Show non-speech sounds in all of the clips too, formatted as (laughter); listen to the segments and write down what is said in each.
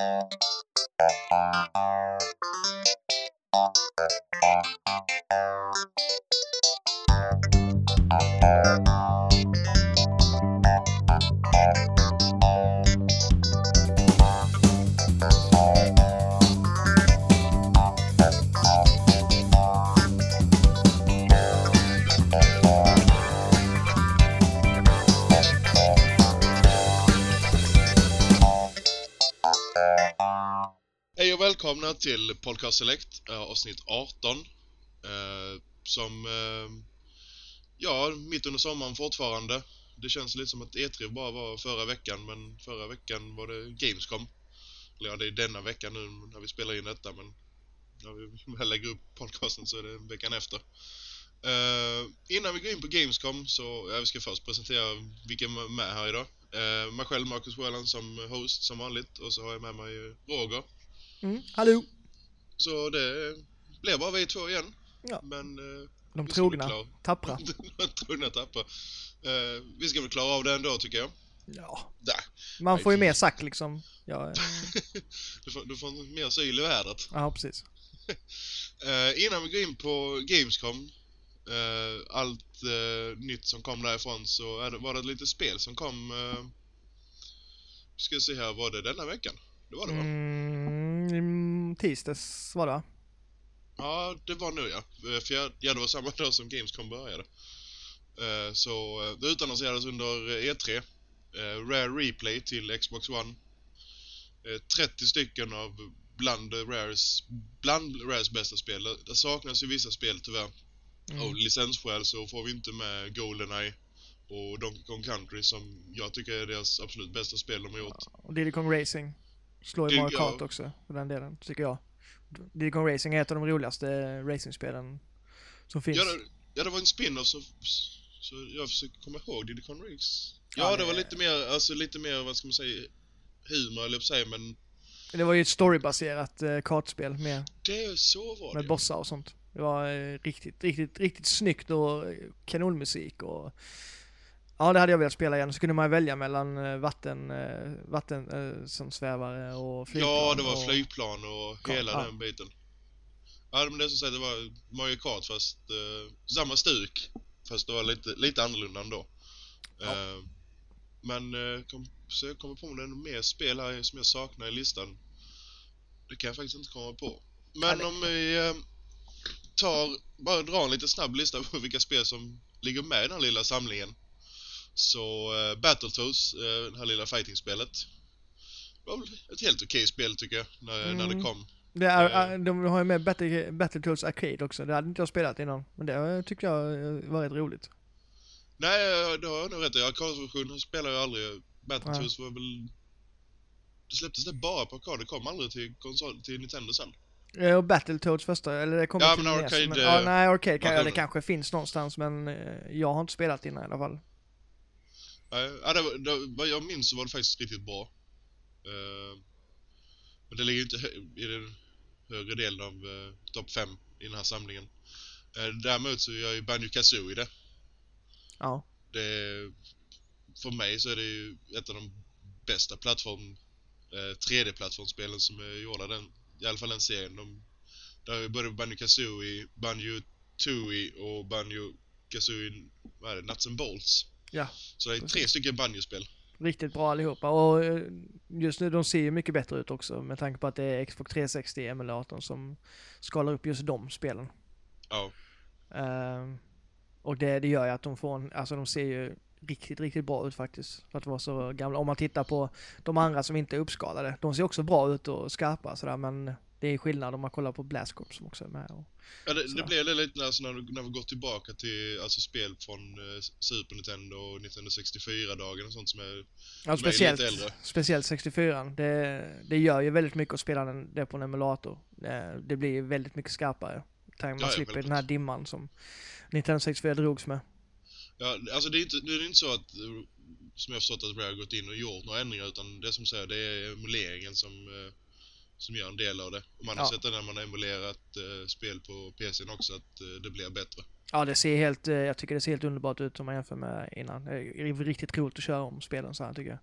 Thank you. Podcast Select, eh, avsnitt 18. Eh, som, eh, ja, mitt under sommaren fortfarande. Det känns lite som att E3 bara var förra veckan, men förra veckan var det Gamescom. Eller ja, det är denna veckan nu när vi spelar in detta, men när vi (laughs) väl lägger upp podcasten så är det veckan efter. Innan vi går in på Gamescom så, ja, vi ska först presentera vilka är med här idag. Uh, mig själv, Marcus Whelan som host som vanligt och så har jag med mig Roger. Mm. Hallå! Så det blir bara vi två igen. Ja. Men... Uh, (laughs) De trogna, tappra. De trogna tappra. Uh, vi ska väl klara av det ändå tycker jag. Ja, Där. man får ju mer sagt liksom. Ja, eh, (laughs) Du får, du får mer syl i vädret. ja precis. Uh, (laughs) innan vi går in på Gamescom uh, allt uh, nytt som kom därifrån så det, var det lite spel som kom uh, Ska se här, var det denna veckan? Det var det va? Mm, tisdags var det va? Ja, det var nu ja. Eh, För jag, ja, det var samma dag som Gamescom började. Eh, Så eh, det utannonserades under eh, E3. eh, Rare Replay till Xbox One. Eh, 30 stycken av bland Rares, bland Rares bästa spel. Det- Det saknas ju vissa spel tyvärr. Mm. Av licensskäl så får vi inte med Goldeneye och Donkey Kong Country som jag tycker är deras absolut bästa spel de har gjort. Och Diddy Kong Racing slår ju Mario. Kart också, för den delen, tycker jag. Kong Racing är ett av de roligaste racingspelen som finns. Ja det, ja, det var en spin-off så, så jag försöker komma ihåg Diddy Kong Race. Ja, Ja, det... var lite mer, alltså lite mer, vad ska man säga, humor eller säga, men Det var ju ett storybaserat eh, kartspel med, det så var med det. bossar och sånt. Det var eh, riktigt, riktigt, riktigt snyggt och eh, kanonmusik och Ja, det hade jag velat spela igen. Så kunde man välja mellan eh, vatten, eh, vatten eh, som svävare och flygplan. Ja, det var och... flygplan och hela ja. den biten. Ja, men det är som sagt, det var Mario Kart fast eh, samma stuk. Fast det var lite, lite annorlunda ändå. Ja. Eh, men eh, kom, så jag kommer på om det mer spel här som jag saknar i listan. Det kan jag faktiskt inte komma på. Men det- om vi tar, bara drar en lite snabb lista på vilka spel som ligger med i den här lilla samlingen. Så eh, Battletoads, eh, det här lilla fighting-spelet. Var väl ett helt okej spel tycker jag, när, när det Mm. kom. Det är, Eh. är- de har ju med Battle, Battletoads Arcade också. Det hade inte jag spelat innan. Men det eh, tyckte jag eh, var rätt roligt. Nej, det har jag nog rätt i. Arkadversionen spelar jag aldrig. Battletoads var väl... Det släpptes det bara på arkad, det kom aldrig till konsol, till Nintendo sen. Eh, Och Battletoads första, eller det kommer Ja, till men NES, Arcade, men, eh, ja, Nej, Arcade kan, ja, det kanske finns någonstans men eh, jag har inte spelat innan i alla fall. Nej, Ja, det, var- det, vad jag minns så var det faktiskt riktigt bra. Eh, men det ligger ju inte i den högre delen av uh, topp 5 i den här samlingen. Uh, däremot så gör ju Banjo Kazooie det. Ja. det. För mig så är det ju ett av de bästa plattform, eh, 3D-plattformsspelen som är gjorda. Den, I alla fall den serien. De, där är ju både Banjo Kazooie, Banjo Tooie och Banjo Kazooie, vad är det, Nuts and Bolts. Ja, Så det är tre stycken Banjo-spel. Riktigt bra allihopa. Och eh, just nu, de ser ju mycket bättre ut också med tanke på att det är Xbox 360 emulatorn som skalar upp just de spelen. Ja. Ehm, och det, det gör ju att de får en, alltså de ser ju riktigt, riktigt bra ut faktiskt. För att vara så gamla. Om man tittar på de andra som inte är uppskalade. De ser också bra ut och skarpa sådär men det är skillnad om man kollar på Blast Corps som också är med. Och, Ja, det, det blev lite alltså, när, du- när vi går tillbaka till alltså, spel från eh, Super Nintendo och Nintendo 64-dagen och sånt som är... ja, Som är speciellt, lite äldre. speciellt 64 det, det gör ju väldigt mycket att spela den, det på en emulator. Det, det blir väldigt mycket skarpare. Man Ja, slipper den här dimman som Nintendo 64 drogs med. Ja, alltså det är inte, det är inte så att, eh, som jag förstått att Rare har gått in och gjort några ändringar utan det som säger det är emuleringen som, eh, som gör en del av det. Och man har Ja. sett det när man har emulerat eh, spel på PCn också att eh, det blir bättre. Ja, det ser helt, eh, jag tycker det ser helt underbart ut om man jämför med innan. Det är riktigt roligt att köra om spelen så här tycker jag.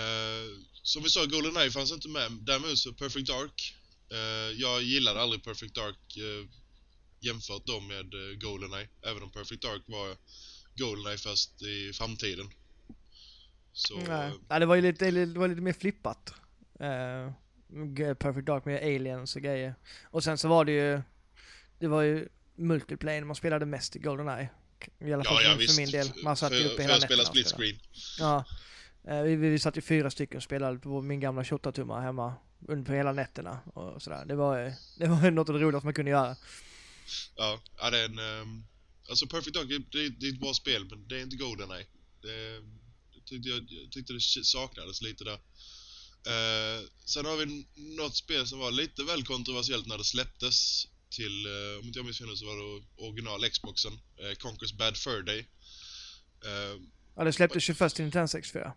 Eh, som vi sa, Goldeneye fanns inte med. Däremot så Perfect Dark. Eh, jag gillade aldrig Perfect Dark eh, jämfört då med Goldeneye. Även om Perfect Dark var Goldeneye fast i framtiden. Så... Nej. Ja, det var ju lite, det var lite mer flippat. Eh, Perfect Dark med aliens och grejer. Och sen så var det ju, det var ju multiplayer, man spelade mest i Goldeneye. I alla fall Ja, ja, för, visst. för min del. Man satt ju för, uppe för hela nätterna och split screen. Ja. Eh, Vi, vi satt ju fyra stycken och spelade på min gamla 28-tummare hemma under hela nätterna och sådär. Det var, ju- det var något av det roligaste man kunde göra. Ja, ja det är en... ehm, alltså Perfect Dark, det, det är ett bra spel, men det är inte Goldeneye. Det, det tyckte jag, jag tyckte det saknades lite där. Eh, sen har vi något spel som var lite väl kontroversiellt när det släpptes till, eh, om inte jag missminner så var det original Xboxen, eh, Conquers Bad Fur Day. Eh, Ja, det släpptes ju först till Nintendo 64.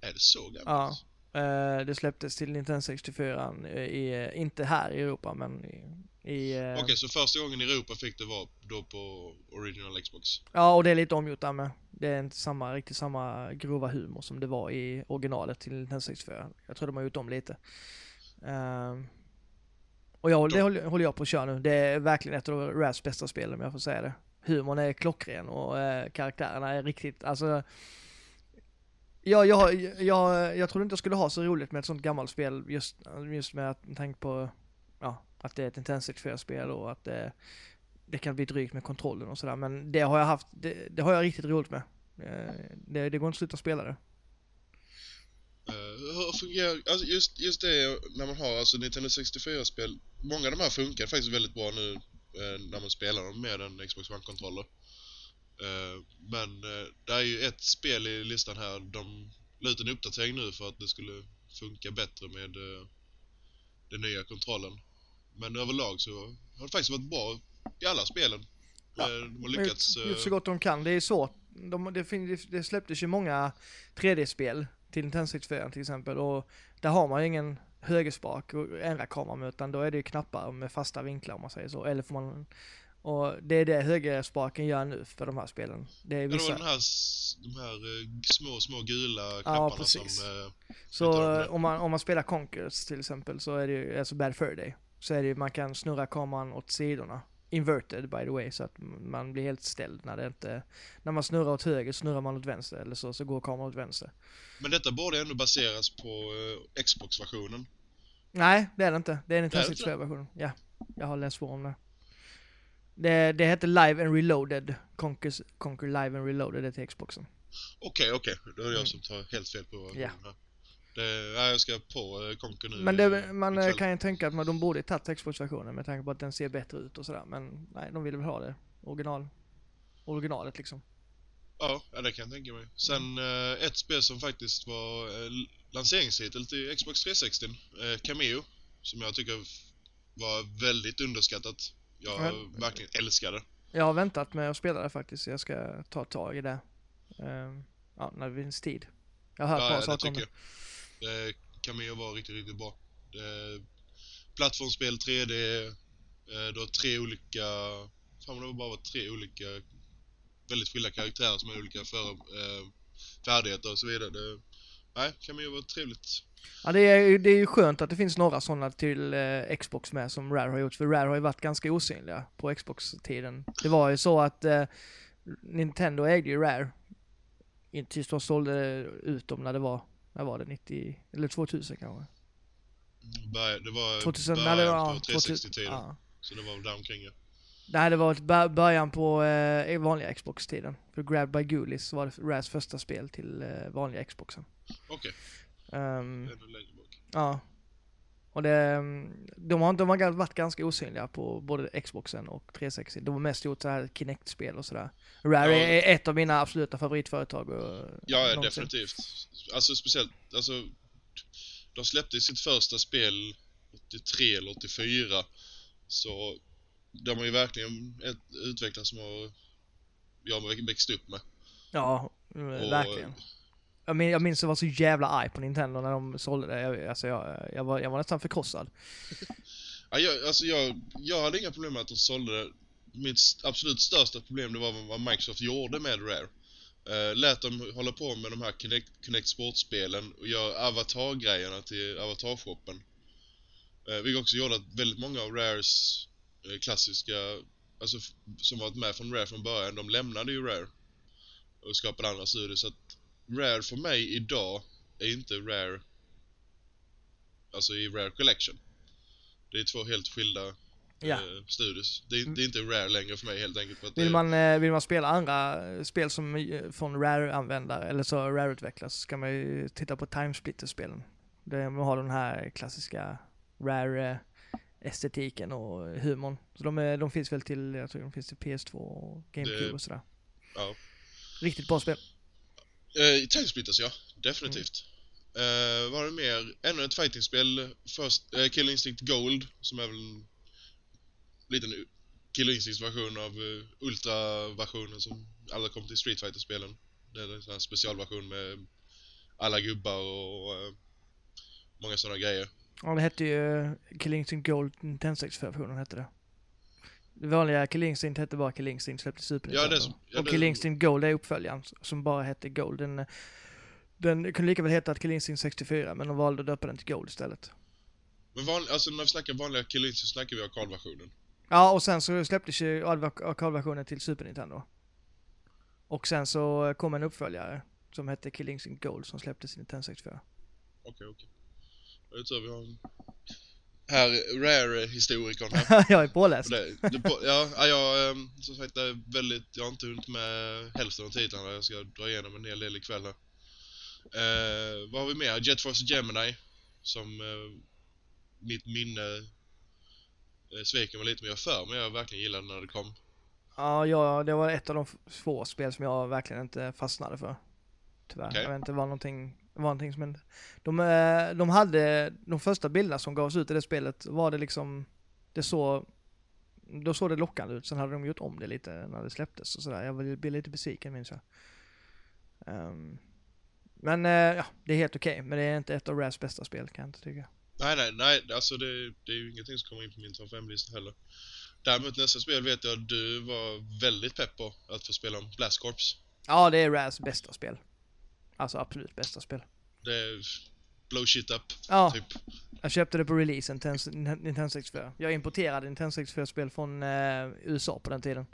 är det så gammalt? Ja. Eh, Det släpptes till Nintendo 64 i, eh, inte här i Europa men i, i eh, Okej, så första gången i Europa fick det vara då på original Xbox? Ja, och det är lite omgjort där med. Det är inte samma, riktigt samma grova humor som det var i originalet till Nintendo 64. Jag tror de har gjort om lite. Ehm, och jag, det håller, håller jag på att köra nu. Det är verkligen ett av Raz bästa spel om jag får säga det. Humorn är klockren och eh, karaktärerna är riktigt, alltså Ja, jag, jag, jag trodde inte jag skulle ha så roligt med ett sånt gammalt spel just, just med att tänka på ja, att det är ett intensivt 64-spel och att det, det kan bli drygt med kontrollen och sådär. Men det har jag haft, det, det har jag riktigt roligt med. Eh, det, det går inte att sluta spela det. Uh, hur fungerar, alltså just, just det när man har alltså Nintendo 64-spel, många av de här funkar faktiskt väldigt bra nu uh, när man spelar dem med en Xbox One-kontroller. Eh, men eh, det är ju ett spel i listan här, de la ut en uppdatering nu för att det skulle funka bättre med eh, den nya kontrollen. Men överlag så har det faktiskt varit bra i alla spelen. Ja, de har lyckats... gjort, så gott de kan. Det är svårt. De, det, det släpptes ju många 3D-spel till Nintendo 64 till exempel och där har man ju ingen högerspak och ändra kameran utan då är det ju knappar med fasta vinklar om man säger så. Eller får man och det är det högerspaken gör nu för de här spelen. Det är Ja, det var vissa, den här, de här eh, små, små gula knapparna som... precis. eh, Så om man, om man spelar Conquers till exempel så är det ju, alltså Bad Fur Day, så är det ju, man kan snurra kameran åt sidorna. Inverted by the way, så att man blir helt ställd när det inte, när man snurrar åt höger snurrar man åt vänster eller så, så går kameran åt vänster. Men detta borde ändå baseras på eh, Xbox-versionen. Nej, det är det inte. Det är Nintendo Är det inte? 64-versionen. Ja, jag har läst på om det. Det, det heter Live and Reloaded. Conquers, Conquer Live and Reloaded, det till Xboxen. Okej, okej. Då är det Mm. jag som tar helt fel på här. Det, ja, jag ska på eh, Conquer nu. Men eh, det, man eh, ikväll. kan ju tänka att man, de borde tagit Xbox-versionen med tanke på att den ser bättre ut och sådär. Men nej, de ville väl ha det. Original. Originalet liksom. Ja, ja, det kan jag tänka mig. Sen eh, ett spel som faktiskt var eh, lanseringstitel till Xbox 360, eh, Cameo, som jag tycker var väldigt underskattat. Jag Ja. verkligen älskade. Jag har väntat med att spela det faktiskt. Jag ska ta tag i det. Ehm, ja, när det finns tid. Jag har hört Ja, bra ja, det saker om det. jag. Eh, Cameo var riktigt, riktigt bra. Eh, plattformsspel 3D, eh, du har tre olika... Fan det var bara tre olika väldigt skilda karaktärer som har olika för, eh, färdigheter och så vidare. Det, nej, Cameo var trevligt. Ja, det är, det är ju skönt att det finns några sådana till eh, Xbox med som Rare har gjort. För Rare har ju varit ganska osynliga på Xbox-tiden. Det var ju så att eh, Nintendo ägde ju Rare. Tills de sålde ut dem när det var, när var det? 90, eller 2000 kanske? Det var 2000, nej, början det på 360-tiden. ja. Så det var väl däromkring ja. Nej, det var början på eh, vanliga Xbox-tiden. För Grab by Ghoulies var det Rares första spel till eh, vanliga Xboxen. Okej, Ehm, längre bak. Ja. Och det, mm, de har, de har varit ganska osynliga på både Xboxen och 360. De har mest gjort så här Kinect-spel och sådär. Rare Ja. är ett av mina absoluta favoritföretag. Och, Ja, någonsin. definitivt. Alltså speciellt, alltså de släppte sitt första spel 83 eller 84. Så de har ju verkligen utvecklats som jag har växt upp med. Ja, mm, verkligen. Jag, min, jag minns att jag var så jävla arg på Nintendo när de sålde det. Jag, alltså jag, jag, var, jag var nästan förkrossad. Ja, jag, alltså jag, jag hade inga problem med att de sålde det. Mitt absolut största problem det var vad Microsoft gjorde med Rare. Eh, lät dem hålla på med de här Kinect, Kinect Sports-spelen och göra avatar-grejerna till Avatar-shoppen. Eh, vilket också gjorde att väldigt många av Rares eh, klassiska, alltså som varit med från Rare från början, de lämnade ju Rare och skapade andra studier. Så att Rare för mig idag är inte Rare, alltså i Rare Collection. Det är två helt skilda Ja. eh, studios. Det är, det är inte Rare längre för mig helt enkelt. För att Vill man, eh, vill man spela andra eh, spel som eh, från Rare-användare, eller så Rare-utvecklare, så ska man ju titta på Timesplitter-spelen. Man har den här klassiska Rare-estetiken och humorn. Så de, är, de finns väl till, jag tror de finns till PS2 och GameCube Det- och sådär. Ja. Riktigt bra spel. Eh, Timesplitters ja, definitivt. Eh, vad har det mer? Ännu ett fightingspel. Först eh, Killer Instinct Gold, som är väl en liten u- Killer Instincts version av uh, Ultra-versionen som alla kom till Street fighter spelen Det är en sån här specialversion med alla gubbar och eh, många sådana grejer. Ja, det hette ju eh, Killing Instinct Gold, Nintendo 64-versionen hette det. Det vanliga Killing Instinct hette bara Killing Instinct, släppte Super Ja, Nintendo. som- ja, och det- Killing Instinct Gold är uppföljaren som bara hette Gold. Den, eh, den kunde lika väl heta Killing Instinct 64, men de valde att döpa den till Gold istället. Men van, alltså när vi snackar vanliga Killer Instinct så snackar vi arkadversionen. Ja, och sen så släpptes ju arkadversionen till Super Nintendo. Och sen så kom en uppföljare som hette Killing Instinct Gold som släpptes i Nintendo 64. Okej, okej. Jag tur vi har en här Rare-historikern här. (laughs) jag är påläst. Det, det, på- ja, ja, jag ehm, som sagt är väldigt, jag har inte hunnit med hälften av titlarna. Jag ska dra igenom en hel del ikväll här. Eh, vad har vi mer? Jet Force Gemini. Som eh, mitt minne eh, sveker mig lite, men jag för mig jag verkligen gillade när det kom. Ja, ja, det var ett av de få spel som jag verkligen inte fastnade för. Tyvärr. Okej. Jag vet inte, det var någonting, det var någonting som hände. De, eh, de hade, de första bilderna som gavs ut i det spelet var det liksom, det såg, då såg det lockande ut. Sen hade de gjort om det lite när det släpptes och sådär. Jag blev lite besviken minns jag. Ehm, men eh, ja, det är helt okej. Men det är inte ett av Rares bästa spel kan jag inte tycka. Nej, nej, nej, alltså det, det är ju ingenting som kommer in på min topp 5-lista heller. Däremot nästa spel vet jag att du var väldigt pepp på att få spela om Blast Corps. Ja, det är Rares bästa spel. Alltså absolut bästa spel. Det är blow shit up, Ja, typ. Jag köpte det på releasen Nintendo 64. Jag importerade Nintendo 64-spel från eh, USA på den tiden.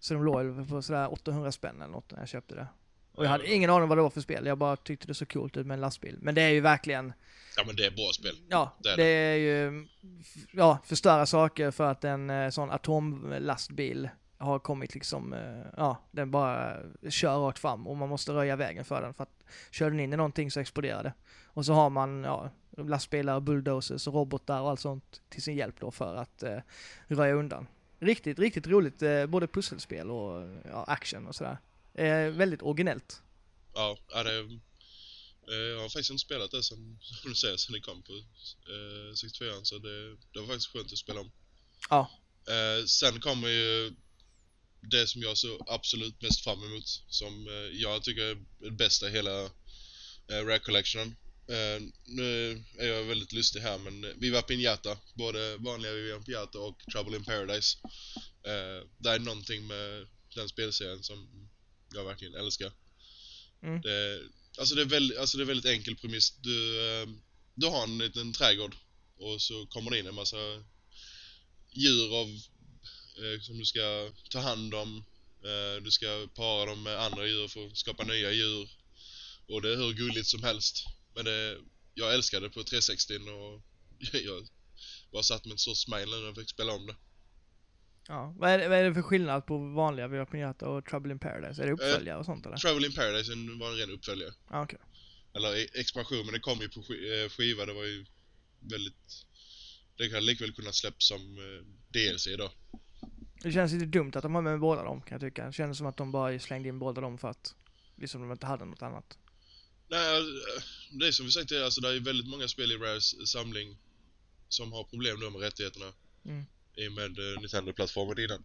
Så de låg på sådär 800 spänn eller något när jag köpte det. Och jag hade ingen aning vad det var för spel, jag bara tyckte det såg coolt ut med en lastbil. Men det är ju verkligen, Ja men det är bra spel. ja, Det är det är ju, ja, förstöra saker för att en eh, sån atomlastbil har kommit liksom, eh, ja, den bara kör rakt fram och man måste röja vägen för den för att kör den in i någonting så exploderar det. Och så har man, ja, lastbilar, bulldozers och robotar och allt sånt till sin hjälp då för att eh, röja undan. Riktigt, riktigt roligt, eh, både pusselspel och ja, action och sådär. Eh, väldigt originellt. Ja, ja det, eh, jag har faktiskt inte spelat det sen, (laughs) som du säger, sen det kom på eh, 64 så det, det var faktiskt skönt att spela om. Ja. Eh, sen kommer ju det som jag så absolut mest fram emot, som eh, jag tycker är det bästa i hela eh, Rare Collectionen. Eh, nu är jag väldigt lustig här men Viva Pinata, både vanliga Viva Pinata och Trouble in Paradise. Eh, det är någonting med den spelserien som jag verkligen älskar. Mm. Det, alltså, det är väldigt, alltså det är väldigt enkel premiss. Du, eh, du har en liten trädgård och så kommer det in en massa djur av, som du ska ta hand om. Eh, du ska para dem med andra djur för att skapa nya djur. Och det är hur gulligt som helst. Men det, jag älskade det på 360 och (laughs) jag bara satt med ett stort smile när jag fick spela om det. Ja. Vad, är det, vad är det för skillnad på vanliga Viva Pinata och Trouble in Paradise? Är det uppföljare och sånt eller? Travel in Paradise var en ren uppföljare. Ja, okej. Eller e- expansion, men det kom ju på sk- eh, skiva. Det var ju väldigt... Det hade likväl kunnat släppas som eh, DLC då. Det känns lite dumt att de har med båda dem kan jag tycka. Det känns som att de bara slängde in båda dem för att liksom de inte hade något annat. Nej, eh, det är som vi sagt, är, alltså, det är väldigt många spel i Rares samling som har problem då med rättigheterna. Mm. I och med eh, Nintendo-plattformen innan.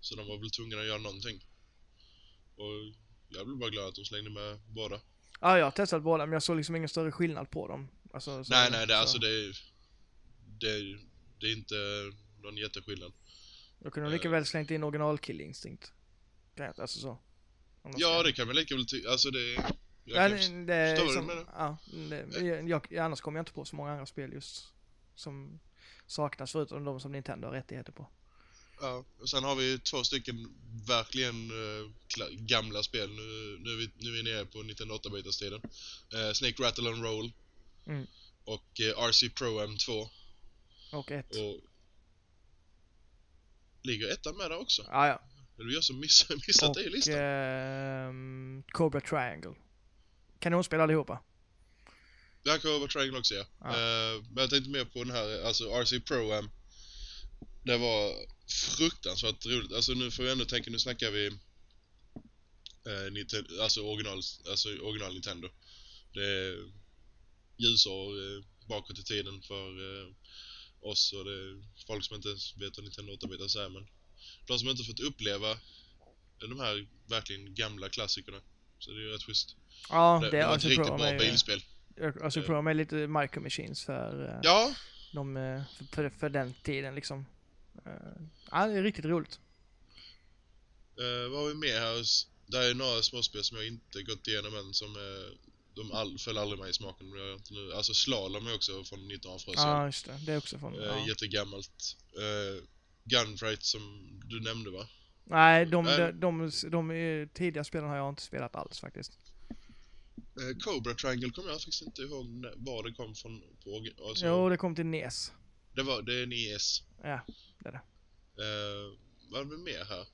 Så de var väl tvungna att göra någonting. Och jag blev bara glad att de slängde med båda. Ja, jag har testat båda men jag såg liksom ingen större skillnad på dem. Alltså, så, nej, nej, det, så. alltså det, är- det, är- det är inte någon jätteskillnad. Då kunde de lika eh. väl slängt in original Kill Instinct. Jag- Alltså så. Ja, det kan vi lika väl ty- Alltså det... Jag Ja, kan det, är ja, det, jag, jag, annars kommer jag inte på så många andra spel just som saknas förutom de som Nintendo har rättigheter på. Ja, och sen har vi två stycken verkligen eh, kla- gamla spel. Nu, nu, är vi, nu är vi nere på 1908 tiden eh, Snake Rattle and Roll. Mm. Och eh, RC Pro M2. Och ett. Och... Ligger ettan med där också? Ja, ja. Är det jag som miss, (laughs) missat det i listan? ehm, Cobra Triangle. Kanonspel allihopa. Kan vara Triangle också ja. Ja. Eh, men jag tänkte mer på den här, alltså RC Pro Am. Det var fruktansvärt roligt. Alltså nu får vi ändå tänka, nu snackar vi eh, Nintendo, alltså original, alltså original Nintendo. Det är ljusår eh, bakåt i tiden för eh, oss och det är folk som inte ens vet vad Nintendo 8-bitar är men de som inte fått uppleva de här verkligen gamla klassikerna. Så det är ju rätt schysst. Ja, Det, det, det är var ett alltså riktigt Pro bra bilspel. alltså Pro med lite micro machines för, eh, Ja, de, eh, för, för, den tiden liksom. Eh, ja, det är riktigt roligt. Eh, vad har vi mer här? Det är några småspel som jag inte gått igenom än som eh, de all, föll aldrig mig i smaken. Jag inte nu. Alltså Slalom är också från 1900 Ja, just det. Det är också från, eh, ja. Jättegammalt. Eh, Gunfight som du nämnde va? Nej, de, Nej. de, de, de, tidiga spelen har jag inte spelat alls faktiskt. Eh, Cobra Triangle kommer jag faktiskt inte ihåg när, var det kom från. På, alltså, Jo, det kom till NES. det, var, det är en ES. Ja, Eh, vad har vi mer här?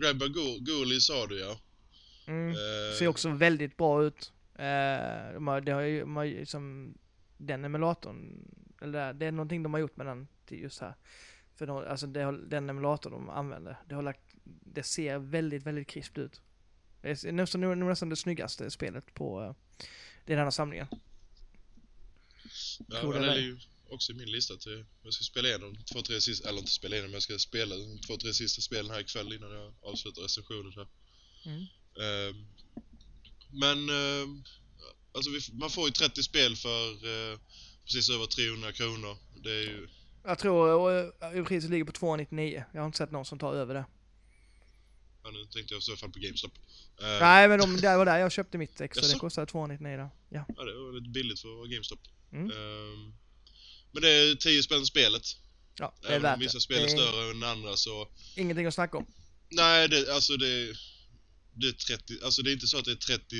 Grabba Ghoulie sa du ja. mm. Eh, Ser också väldigt bra ut. Eh, de har, det har ju, de har ju som den emulatorn, eller det är någonting de har gjort med den till just här. För de, alltså det, har- den emulatorn de använder, det har lagt, det ser väldigt, väldigt krispt ut. Det är nästan, nästan det snyggaste spelet på uh, den här samlingen. Ja, men det det är ju också i min lista till... Jag ska spela igenom två, tre sista... Eller inte spela igenom, men jag ska spela de två, tre sista spelen här ikväll innan jag avslutar recensionen här. Mm. Ehm, men... ehm, alltså vi, man får ju 30 spel för eh, precis över 300 kronor. Det är ju... Jag tror uh, priset ligger på 299. Jag har inte sett någon som tar över det. Ja, nu tänkte jag i så fall på GameStop. Ehm, Nej, men de, det var där jag köpte mitt extra. Jaså? Det kostade 299 där. Ja. Ja, det var lite billigt för att GameStop. Mm. Ehm, men det är 10 spänn spelet. Ja, det är Även värt om vissa det. spel är större än andra så... ingenting att snacka om. Nej, det, alltså det, det är 30, alltså det är inte så att det är 30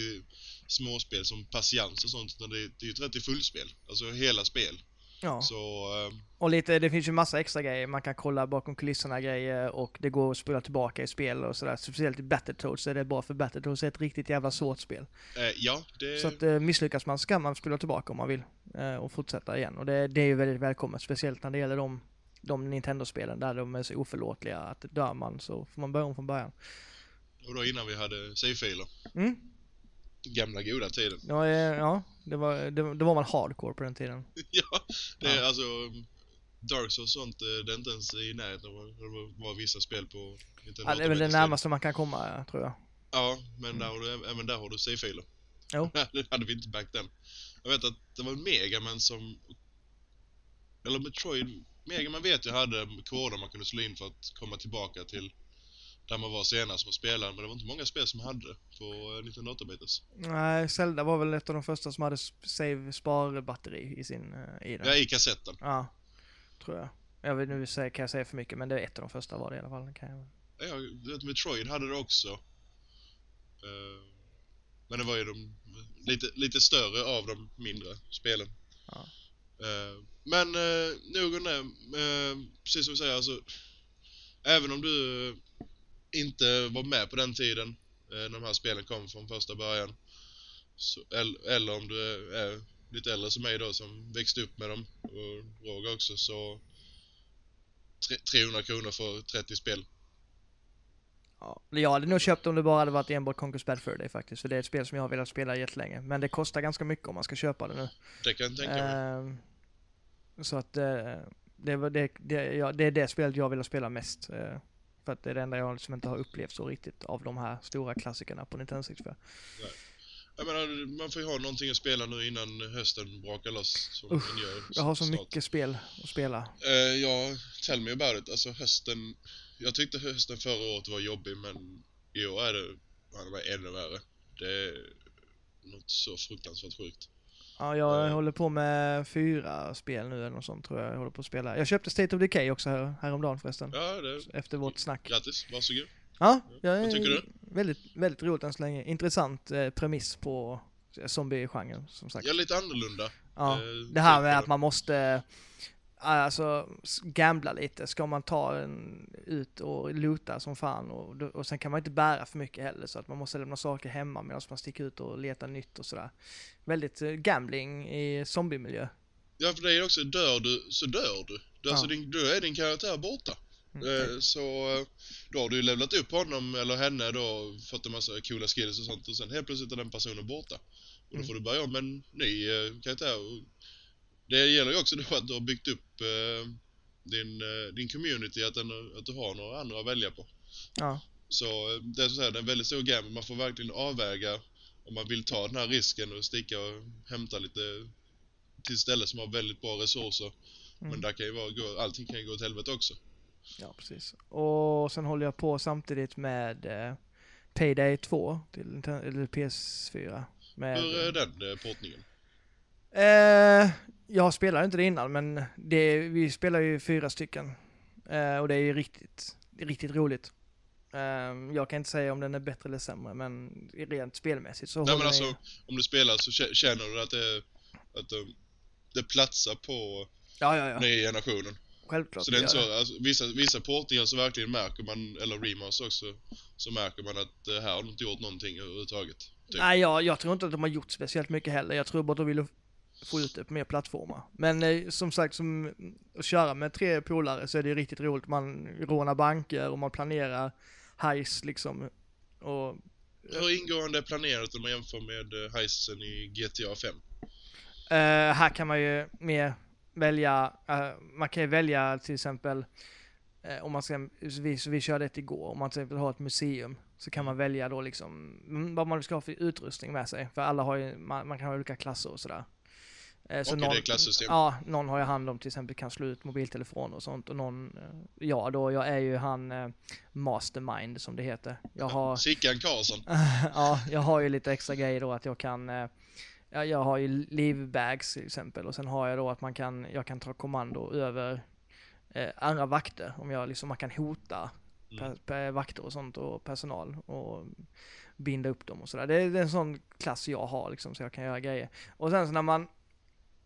småspel som patiens och sånt, utan det är, det är ju 30 fullspel. Alltså hela spel. Ja. Så, ehm, Och lite, det finns ju massa extra grejer. Man kan kolla bakom kulisserna grejer och det går att spela tillbaka i spel och sådär. Speciellt i Battletoads är det bra för Battletoads är ett riktigt jävla svårt spel. eh, ja, det... Så att eh, misslyckas man så kan man spela tillbaka om man vill. Eh, och fortsätta igen. Och det, det är ju väldigt välkommet. Speciellt när det gäller de, de Nintendo-spelen där de är så oförlåtliga. Att dör man så får man börja om från början. Och då innan vi hade save-filer. Mm. Gamla goda tiden. Ja, eh, ja det, var, det, det var man hardcore på den tiden. (laughs) ja, det är Ja. alltså... Dark Souls och sånt, eh, det är inte ens i närheten av det var- vissa spel på Nintendo Ja, det är väl det 8-bitars tid. närmaste man kan komma, tror jag. Ja, men där har du, även där har du save-filer. Jo. (laughs) det hade vi inte back then. Jag vet att det var Megaman som... Eller Metroid... Megaman vet jag hade koder man kunde slå in för att komma tillbaka till där man var senast som spelare, men det var inte många spel som hade det på eh, 1908-bitars. Nej, Zelda var väl ett av de första som hade save sparbatteri i sin, eh, i den. Ja, i kassetten. Ja, tror jag. Jag vet nu kan jag säga för mycket, men det är ett av de första var det i alla fall. Kan jag... Ja, jag vet, Metroid hade det också. Eh, Men det var ju de lite, lite större av de mindre spelen. Ja. Men nog om det. Precis som vi säger, alltså. Även om du inte var med på den tiden eh, när de här spelen kom från första början. Så, eller, eller om du är, lite äldre som mig då som växte upp med dem och Roger också så tre- 300 kronor för 30 spel. Ja. Jag hade nog köpt om det bara hade varit enbart Conquest Bad Fur Day faktiskt. För det är ett spel som jag har velat spela jättelänge. Men det kostar ganska mycket om man ska köpa det nu. Det kan jag tänka mig. Ehm, så att eh, det, det, det, ja, det är det spelet jag vill spela mest. eh, för att det är det enda jag liksom inte har upplevt så riktigt av de här stora klassikerna på Nintendo 64. Jag menar, man får ju ha någonting att spela nu innan hösten brakar loss. Som Usch, den gör Jag har så snart. mycket spel att spela. Eh, ja, tell me about it. Alltså hösten... Jag tyckte hösten förra året var jobbig, men i år är det Han var ännu värre. Det är något så fruktansvärt sjukt. Ja, jag Eh. håller på med fyra spel nu eller något sånt tror jag jag håller på att spela. Jag köpte State of Decay också här, häromdagen förresten. Ja, det... Efter vårt snack. Grattis, varsågod. Ja, jag Vad tycker du? Väldigt, väldigt roligt än så länge. Intressant eh, premiss på eh, zombie-genren som sagt. Ja, lite annorlunda. Ja, eh, det här med att man måste alltså gambla lite. Ska man ta en ut och loota som fan och, och sen kan man inte bära för mycket heller så att man måste lämna saker hemma medan man sticker ut och letar nytt och sådär. Väldigt eh, gambling i zombiemiljö. Ja, för det är också, dör du så dör du. du alltså Ja. din, då är din karaktär borta. Mm. Eh, Så eh, då har du ju levlat upp honom eller henne då, fått en massa coola skills och sånt och sen helt plötsligt är den personen borta. Och då Mm. får du börja om med en ny karaktär. Och det gäller ju också då att du har byggt upp eh, din, eh, din community, att, den, att du har några andra att välja på. Ja, Så eh, det är så här, det är en väldigt stor gamble. Man får verkligen avväga om man vill ta den här risken och sticka och hämta lite till ställen som har väldigt bra resurser. Mm. Men där kan ju vara, gå, allting kan ju gå åt helvete också. ja precis. Och sen håller jag på samtidigt med eh, Payday 2 till eller PS4. Med, Hur är den eh, portningen? Eh, jag spelade inte det innan, men det, vi spelar ju fyra stycken. Eh, och det är ju riktigt, riktigt roligt. Eh, jag kan inte säga om den är bättre eller sämre, men rent spelmässigt så Nej men alltså, om du spelar så kä- känner du att det, att det, det platsar på Ja, ja, ja. nya generationen. Självklart. så det är inte så, alltså, vissa, vissa portningar så verkligen märker man, eller remasters också, så märker man att här har de inte gjort någonting överhuvudtaget. Typ. Nej, jag, jag tror inte att de har gjort speciellt mycket heller. Jag tror bara att de ville få ut det på mer plattformar. Men eh, som sagt, som att köra med tre polare så är det riktigt roligt. Man rånar banker och man planerar heist liksom. Och Hur ingående är planerat om man jämför med uh, heisten i GTA 5? Eh, här kan man ju mer välja, eh, man kan ju välja till exempel eh, om man ska, vi, vi körde ett igår, om man till exempel har ett museum så kan man välja då liksom mm, vad man ska ha för utrustning med sig. För alla har ju, man, man kan ha olika klasser och sådär. Eh, så Okej, det är klassystem. Ja, någon har ju hand om till exempel kan slå ut mobiltelefoner och sånt och någon, eh, ja då, jag är ju han eh, mastermind som det heter. Jag har (laughs) Sickan Karlsson. (laughs) ja, jag har ju lite extra grejer då att jag kan ja, jag har ju livbags till exempel och sen har jag då att man kan, jag kan ta kommando över eh, andra vakter om jag liksom, man kan hota Mm. per, vakter och sånt och personal och binda upp dem och sådär. Det, det är en sån klass jag har liksom så jag kan göra grejer. Och sen så när man,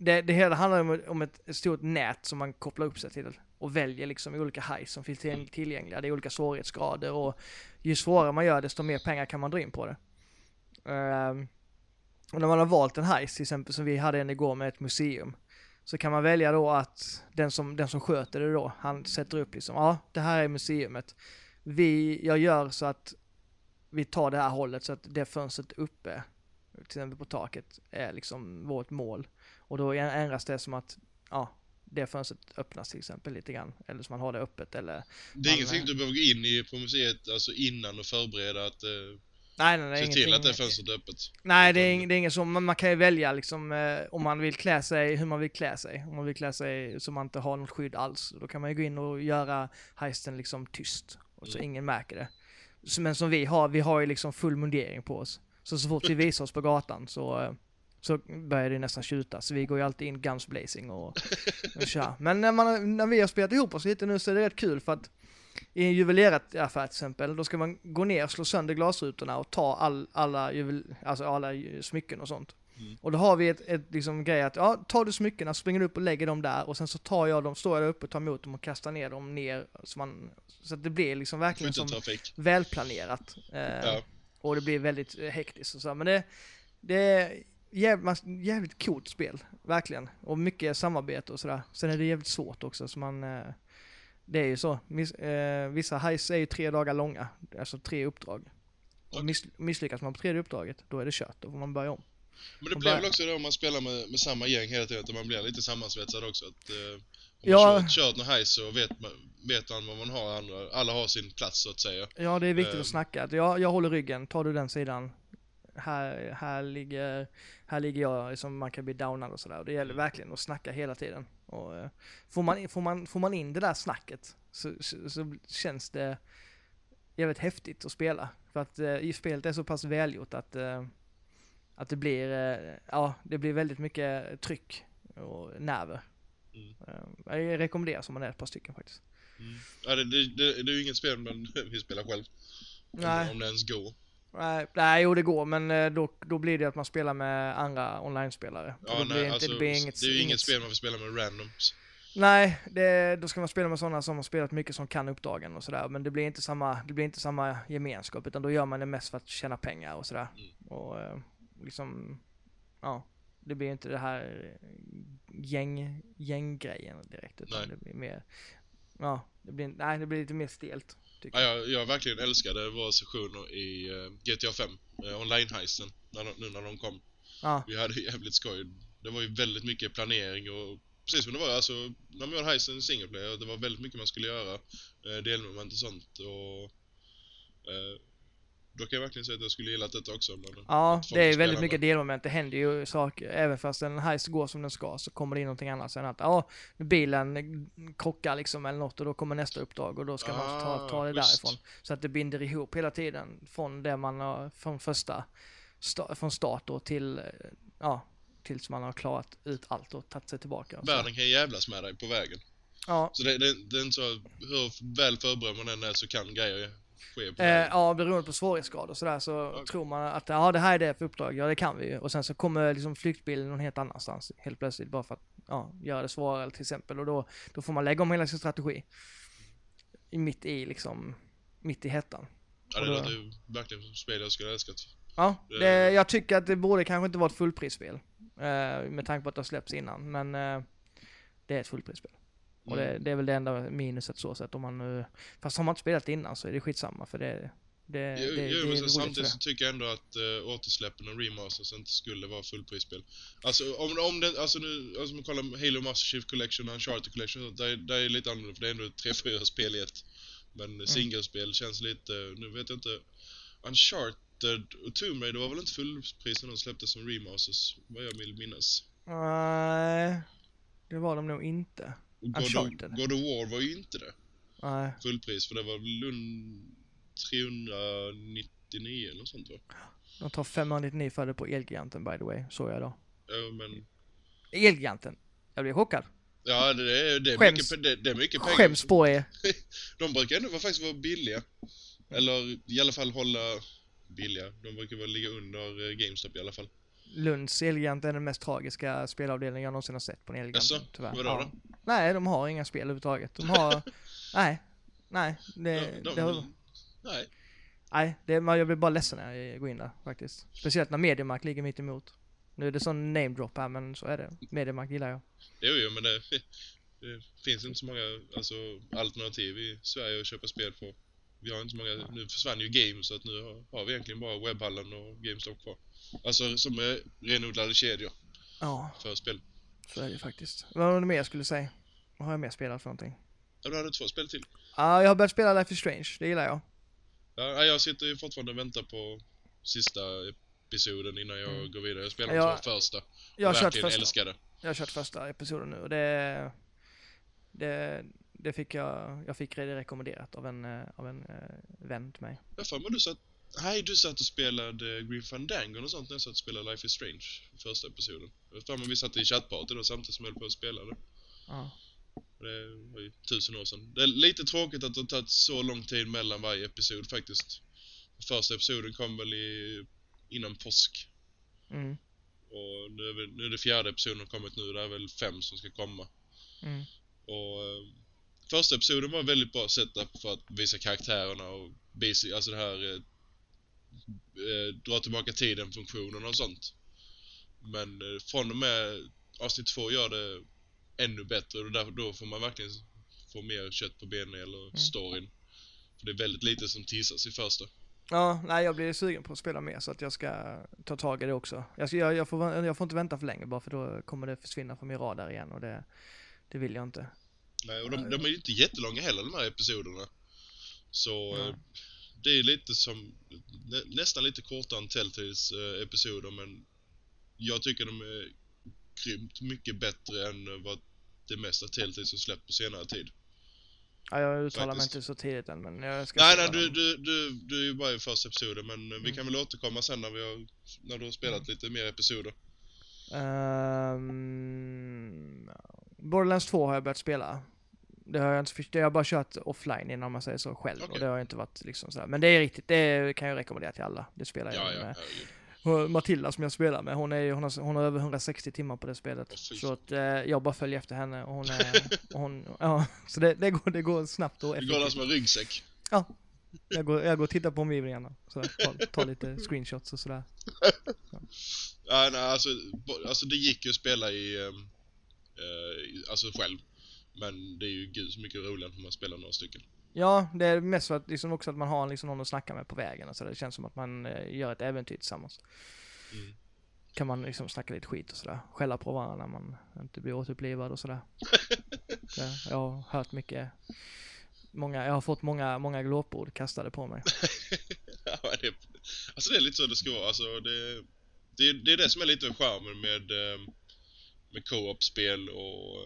det, det hela handlar om, om ett, stort nät som man kopplar upp sig till och väljer liksom olika highs som finns tillgängliga. Det är olika svårighetsgrader och ju svårare man gör desto mer pengar kan man dra in på det. Um, och när man har valt en heist till exempel som vi hade en igår med ett museum så kan man välja då att den som, den som sköter det då, han sätter upp liksom, ja det här är museumet. Vi, jag gör så att vi tar det här hållet så att det fönstret uppe, till exempel på taket, är liksom vårt mål. Och då ändras det som att, ja, det fönstret öppnas till exempel lite grann. Eller så man har det öppet eller... Det är ingenting eh, du behöver gå in i på museet alltså innan och förbereda att eh, Nej, nej, nej. se till att det fönstret är öppet. Nej, det är, det är inget så. Man, kan ju välja liksom eh, om man vill klä sig, hur man vill klä sig. Om man vill klä sig så man inte har något skydd alls. Då kan man ju gå in och göra heisten liksom tyst. Och så Mm. ingen märker det. Men som vi har, vi har ju liksom full mundering på oss. Så så fort vi (laughs) visar oss på gatan så, eh, så börjar det nästan tjuta. Så vi går ju alltid in guns blazing och, och (laughs) kör. Men när, man, när vi har spelat ihop oss lite nu så är det rätt kul för att i en juveleraffär till exempel, då ska man gå ner, slå sönder glasrutorna och ta all, alla, juvel, alltså alla smycken och sånt. Mm. Och då har vi ett, ett liksom grej att, ja, tar du smyckena, springer du upp och lägger dem där och sen så tar jag dem, står jag där uppe och tar emot dem och kastar ner dem ner så, man, så att det blir liksom verkligen som välplanerat. Eh, Ja. Och det blir väldigt eh, hektiskt och så. Men det, det jävligt, jävligt coolt spel, verkligen. Och mycket samarbete och sådär. Sen är det jävligt svårt också, så man... Eh, det är ju så. Eh, vissa heist är ju tre dagar långa, alltså tre uppdrag. Och misslyckas man på tredje uppdraget, då är det kört. Då får man börja om. Men det blir väl också då om man spelar med, med samma gäng hela tiden, att man blir lite sammansvetsad också. Att, eh, om Ja. man kört, kört någon heist så vet man, vet man vad man har, andra, alla har sin plats så att säga. Ja, det är viktigt Ehm. att snacka. Att Jag, jag håller ryggen, tar du den sidan. Här, här, ligger, här ligger jag som man kan bli downad och sådär. Det gäller verkligen att snacka hela tiden. Och, eh, får, man, får, man, får man in det där snacket så, så, så känns det jävligt häftigt att spela. För att uh, spelet är så pass välgjort att, uh, att det blir, uh, ja, det blir väldigt mycket tryck och nerver. Mm. jag rekommenderar som man är ett par stycken faktiskt. Mm. Ja, det, det, det, det är ju inget spel man (laughs) vill spela själv. Nej. Om det ens går. Nej, nej, jo det går, men då, då blir det att man spelar med andra online-spelare. Ja, nej, alltså, det, blir inget, det är ju inget, inget spel man får spela med randoms. Nej, det, då ska man spela med sådana som har spelat mycket som kan uppdragen och sådär. Men det blir inte samma, det blir inte samma gemenskap, utan då gör man det mest för att tjäna pengar och sådär. Mm. Och eh, liksom, ja, det blir inte det här gäng, gänggrejen direkt, utan nej. det blir mer, ja, det blir, nej, det blir lite mer stelt. Ja, jag, jag verkligen älskade våra sessioner i uh, GTA 5, uh, online-heisten, nu när de kom. Ja. Vi hade jävligt skoj. Det var ju väldigt mycket planering och precis som det var, alltså när man gör Heisen single player, det var väldigt mycket man skulle göra, eh, delmoment och sånt och eh, då kan jag verkligen säga att jag skulle gilla detta också. Men ja, det är väldigt mycket delmoment. Det händer ju saker. Även fast en heist går som den ska så kommer det in någonting annat sen. Att ja, bilen krockar liksom eller något och då kommer nästa uppdrag och då ska ah, man ta, ta det just. därifrån. Så att det binder ihop hela tiden från det man har, från första, sta, från start då till, ja, tills man har klarat ut allt och tagit sig tillbaka. Världen kan jävlas med dig på vägen. Ja. Så det, det, det är inte så, hur väl förberedd man än är så kan grejer ske på eh, Ja, beroende på svårighetsgrad och sådär så okay. tror man att ja, det här är det för uppdrag, ja det kan vi ju. Och sen så kommer liksom flyktbilen någon helt annanstans helt plötsligt bara för att ja, göra det svårare till exempel. Och då, då får man lägga om hela sin strategi. Mitt i liksom, mitt i hettan. Ja, det låter ju verkligen som spel jag skulle älskat. Ja, det, jag tycker att det borde kanske inte vara ett fullprisspel. Uh, med tanke på att det har släppts innan, men uh, det är ett fullprisspel. Och det, mm. det, är väl det enda minuset så sett om man nu, fast har man inte spelat innan så är det skitsamma för det, det, jo, det, jo, det men samtidigt så tycker jag ändå att uh, återsläppen och remasters inte skulle vara fullprisspel. Alltså om, om den, alltså nu, alltså om man kollar Halo Master Chief Collection och Uncharted Collection, där, där är lite annorlunda för det är ändå tre, fyra spel i ett. Men mm. singelspel känns lite, nu vet jag inte, Uncharted Uncharted och Tomb Raider var väl inte fullpris när de släpptes som remasters, vad jag vill minnas. Nej, det var de nog inte. God, of, God of War var ju inte det. Nej. Fullpris, för det var Lund 399 eller sånt va? De tar 599 för det på Elgiganten by the way, såg jag då. Ja, men... Elgiganten. Jag blev chockad. Ja, det är, det är, Skäms. mycket, det, det är mycket pengar. Skäms på er. (laughs) de brukar ändå faktiskt vara billiga. Eller i alla fall hålla billiga. De brukar väl ligga under eh, GameStop i alla fall. Lunds Elgigant är den mest tragiska spelavdelningen jag någonsin har sett på en Elgigant. Jaså, vadå ja. då? Nej, de har inga spel överhuvudtaget. De har, (laughs) nej, nej, det, ja, de, det har, nej. Nej, det, jag blir bara ledsen när jag går in där faktiskt. Speciellt när Mediamarkt ligger mitt emot. Nu är det sån name drop här men så är det. Mediamarkt gillar jag. Jo, jo men det, det finns inte så många alltså, alternativ i Sverige att köpa spel på vi har inte så många, nu försvann ju Games så att nu har vi egentligen bara webbhallen och GameStop kvar. Alltså som är renodlade kedjor. Ja. För spel. Så är det faktiskt. Vad var det mer jag skulle säga? Vad har jag mer spelat för någonting? Ja, du hade två spel till. Ja, jag har börjat spela Life is Strange, det gillar jag. Ja, jag sitter ju fortfarande och väntar på sista episoden innan jag mm. går vidare. Jag spelar jag, första. Jag har kört första. älskar det. Jag har kört första episoden nu och det... Det, det fick jag, jag fick det rekommenderat av en, eh, av en uh, vän till mig. Jag för du satt, nej du satt och spelade Green Fandango och sånt när jag satt och spelade Life is Strange, första episoden. Jag för vi satt i chattparty då samtidigt som jag höll på att spela det. Ja. Det var ju tusen år sedan. Det är lite tråkigt att det har tagit så lång tid mellan varje episod faktiskt. Första episoden kom väl i, innan påsk. Mm. Och nu är, nu är det fjärde episoden kommit nu, det är väl fem som ska komma. Mm. Och eh, första episoden var väldigt bra setup för att visa karaktärerna och basic, alltså det här eh, eh, dra tillbaka tiden-funktionen och sånt. Men eh, från och med avsnitt två gör det ännu bättre och därför, då får man verkligen få mer kött på benen eller mm. storyn. För det är väldigt lite som teasas i första. Ja, nej jag blir sugen på att spela mer så att jag ska ta tag i det också. Jag, ska, jag, jag, får, jag får inte vänta för länge bara för då kommer det försvinna från min radar igen och det, det vill jag inte. Nej, och de, de är ju inte jättelånga heller de här episoderna. Så mm. det är lite som, nä, nästan lite kortare än Telltales eh, episoder men jag tycker de är grymt mycket bättre än vad det mesta Telltales har släppt på senare tid. Ja, jag uttalar mig inte så tidigt än, men jag ska Nej, nej, du, du, du, du är ju bara i första episoden, men eh, vi Mm. kan väl återkomma sen när vi har, när du har spelat lite mer episoder. Ehm, Borderlands 2 har jag börjat spela. Det har jag inte det har jag bara kört offline innan om man säger så själv. Och Okej. det har inte varit liksom sådär. Men det är riktigt, det kan jag rekommendera till alla. Det spelar jag Ja, ja, med. Och Matilda som jag spelar med, hon, är, hon, har, hon har över 160 timmar på det spelet. Fy. så att eh, jag bara följer efter henne och hon är, (laughs) och hon, ja, så det, det, går, det går snabbt och Det går effektivt. alltså med ryggsäck. Ja. Jag går, jag går och tittar på omgivningarna. Så tar, tar lite screenshots och sådär. (laughs) Ja, nej, alltså, alltså det gick ju att spela i, ehm, eh, alltså själv. Men det är ju gud så mycket roligare när man spelar några stycken. Ja, det är mest för att liksom också att man har liksom någon att snacka med på vägen och så Det känns som att man eh, gör ett äventyr tillsammans. Mm. Kan man liksom snacka lite skit och sådär. Skälla på varandra när man inte blir återupplivad och sådär. (laughs) Det- jag har hört mycket. Många, jag har fått många, många glåpord kastade på mig. (laughs) Ja, det, alltså det är lite så det ska vara. Alltså det, det, det är det som är lite charmen med, ehm, med co-op-spel och,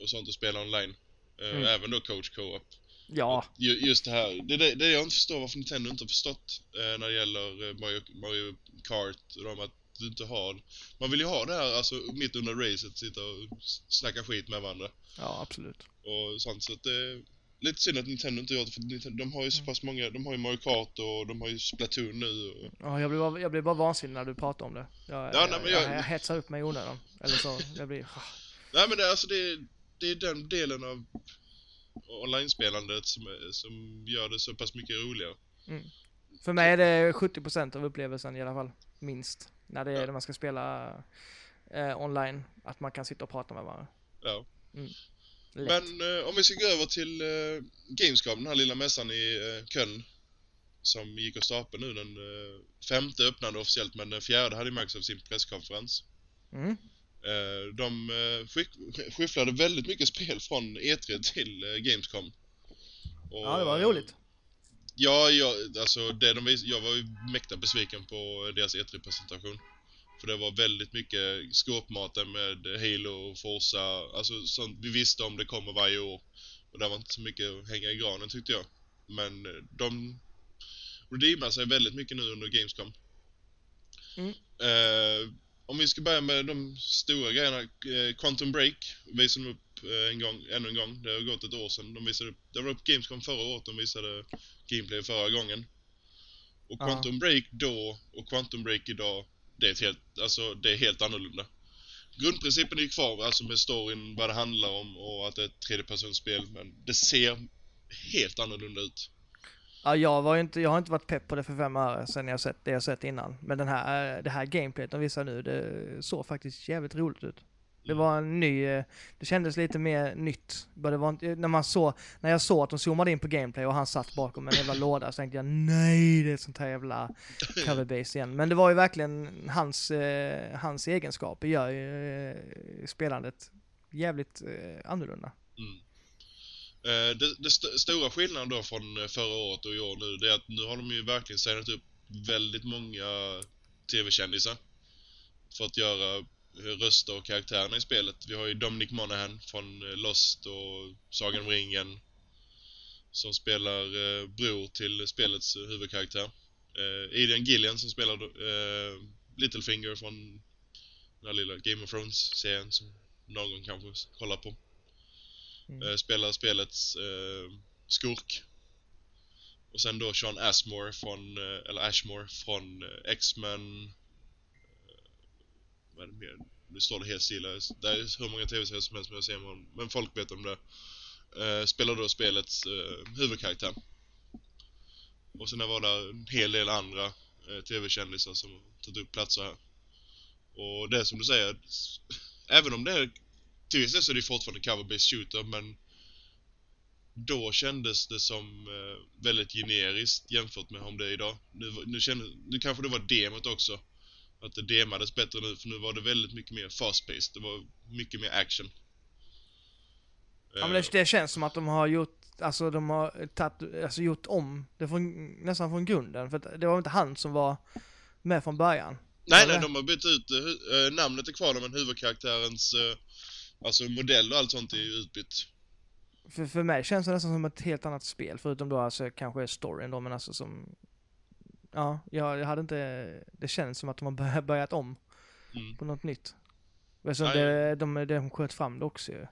och sånt att spela online. Eh, Mm. Även då coach co-op. Ja, Ju- Just det här, det är det, det jag inte förstår varför Nintendo inte har förstått eh, när det gäller eh, Mario, Mario Kart och de att du inte har Man vill ju ha det här alltså mitt under racet, sitta och snacka skit med varandra ja absolut. och sånt så att det lite synd att Nintendo inte gör det för Nintendo, de har ju så Mm. pass många, de har ju Mario Kart och de har ju Splatoon nu och, Ja, jag blir bara, jag blir bara vansinnig när du pratar om det. Jag, Ja, nej, men jag, jag- jag, hetsar upp mig i onödan. Eller så, jag blir... Nej men det, är alltså det, det är den delen av online-spelandet som, som gör det så pass mycket roligare För mig är det 70% av upplevelsen i alla fall. Minst. När det är Ja. när man ska spela eh, online. Att man kan sitta och prata med varandra. Ja Lätt. Men eh, om vi ska gå över till eh, Gamescom, den här lilla mässan i eh, Köln som gick av stapeln nu den eh, femte öppnade officiellt men den fjärde hade Microsoft sin presskonferens. Mm. Eh, de eh, skyfflade väldigt mycket spel från E3 till eh, Gamescom. Och, Ja, det var eh, roligt. Ja, jag, alltså det de vis- jag var ju mäkta besviken på deras E3-presentation. För det var väldigt mycket skåpmaten med Halo och Forza, alltså sånt vi visste om det kommer varje år. Och det var inte så mycket att hänga i granen tyckte jag. Men eh, de redeemade sig väldigt mycket nu under Gamescom. Mm. Eh, om vi ska börja med de stora grejerna. Eh, Quantum Break visade de upp eh, en gång, ännu en gång. Det har gått ett år sedan. De visade upp, det var upp Gamescom förra året de visade gameplay förra gången. Och. Quantum Break då och Quantum Break idag, det är, ett helt, alltså, det är helt annorlunda. Grundprincipen är ju kvar, alltså med storyn, vad det handlar om och att det är ett tredjepersonsspel, men det ser helt annorlunda ut. Ja, jag, var inte, jag har inte varit pepp på det för fem öre sen jag sett det jag sett innan. Men den här, eh, det här gameplayet de visar nu, det såg faktiskt jävligt roligt ut. Det var en ny, eh, det kändes lite mer nytt. Det var inte, när man såg, när jag såg att de zoomade in på gameplay och han satt bakom en jävla låda så tänkte jag nej, det är ett sånt här jävla coverbase igen. Men det var ju verkligen hans, eh, hans egenskaper gör ju eh, spelandet jävligt eh, annorlunda. Mm. Det, det st- stora skillnaden då från förra året och i år nu, det är att nu har de ju verkligen signat upp väldigt många tv-kändisar för att göra röster och karaktärerna i spelet. Vi har ju Dominic Monaghan från eh, Lost och Sagan om ringen som spelar eh, bror till spelets eh, huvudkaraktär. Eh, Adrian Gillian som spelar eh, Littlefinger från den här lilla Game of Thrones-serien som någon kanske kollar på. Mm. Eh, spelar spelets eh, skurk. Och sen då Sean Ashmore från, eh, eller Ashmore från X-Men. Vad är det mer? Nu står det helt stilla. Det är hur många tv-serier som helst som jag ser imorgon, men folk vet om det. Eh, spelar då spelets eh, huvudkaraktär. Och sen var det en hel del andra eh, tv-kändisar som har tagit upp platser här. Och det är som du säger, (laughs) även om det är till viss del så är det fortfarande cover-based shooter men då kändes det som eh, väldigt generiskt jämfört med om det är idag. Nu, nu, kände, nu kanske det var demot också. Att det demades bättre nu för nu var det väldigt mycket mer fast-paced. Det var mycket mer action. Ja, men det, det känns som att de har gjort, alltså de har tagit, alltså gjort om det från, nästan från grunden. För det var inte han som var med från början. Nej, Eller? nej, de har bytt ut eh, eh, namnet är kvar men huvudkaraktärens eh, alltså modell och allt sånt är utbytt. För, för mig känns det nästan som ett helt annat spel, förutom då alltså kanske storyn då, men alltså som... Ja, jag, jag hade inte... Det känns som att de har börjat, om Mm. på något nytt. Nej. det, de, de sköt fram det också ju.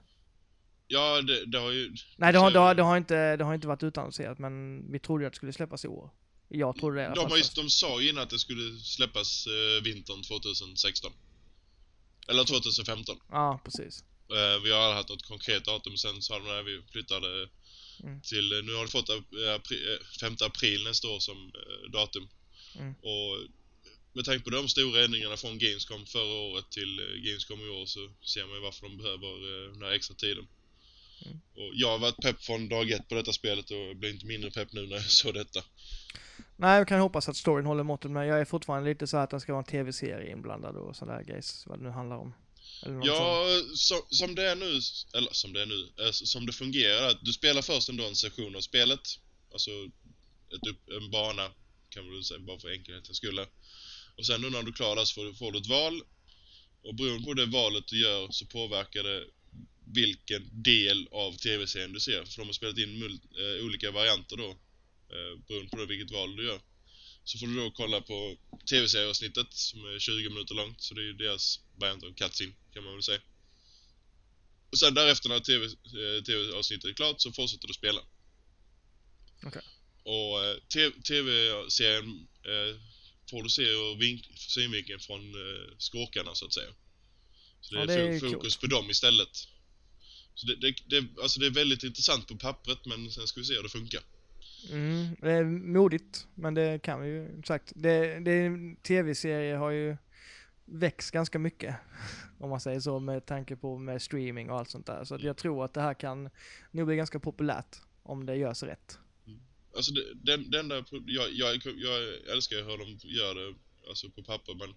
Ja, det, det har ju... Nej, det har, det, har, det, har inte, det har inte varit utannonserat, men vi trodde ju att det skulle släppas i år. Jag trodde det i alla De, fall har ju, först. de sa ju innan att det skulle släppas eh, vintern 2016. Eller 2015. Ja, precis. Eh, vi har aldrig haft något konkret datum sen sa de när vi flyttade Mm. till, eh, nu har vi fått eh, apri, eh, 5 april nästa år som eh, datum. Mm. Och med tanke på de stora ändringarna från Gamescom förra året till eh, Gamescom i år så ser man ju varför de behöver eh, den här extra tiden. Mm. Och jag har varit pepp från dag ett på detta spelet och blir inte mindre pepp nu när jag såg detta. Nej, jag kan hoppas att storyn håller måttet, men jag är fortfarande lite så att det ska vara en tv-serie inblandad och sådär grejs, vad det nu handlar om. Ja, som, som det är nu, eller som det är nu, eh, som det fungerar, du spelar först ändå en session av spelet. Alltså ett upp, en bana, kan man säga, bara för enkelhetens skull. Och sen nu när du klarar så får du, får du ett val. Och beroende på det valet du gör så påverkar det vilken del av tv-serien du ser. För de har spelat in eh, olika varianter då. Eh, beroende på det, vilket val du gör. Så får du då kolla på tv-serieavsnittet som är 20 minuter långt. Så det är ju deras variant av cutscene kan man väl säga. Och sen därefter när TV, eh, tv-avsnittet är klart så fortsätter du spela. Okej. Och eh, tv-serien eh, får du se synvinkeln från eh, skurkarna så att säga. Så det Ja, är, det är fo- fokus coolt. på dem istället. Så det, det, det, alltså det är väldigt intressant på pappret men sen ska vi se hur det funkar. Mm, det är modigt, men det kan vi ju sagt. Det, det, tv-serier har ju växt ganska mycket, (laughs) om man säger så, med tanke på med streaming och allt sånt där. Så jag tror att det här kan nog bli ganska populärt om det görs rätt. Alltså det, den, den där, jag, jag, jag älskar hur de gör det alltså på papper men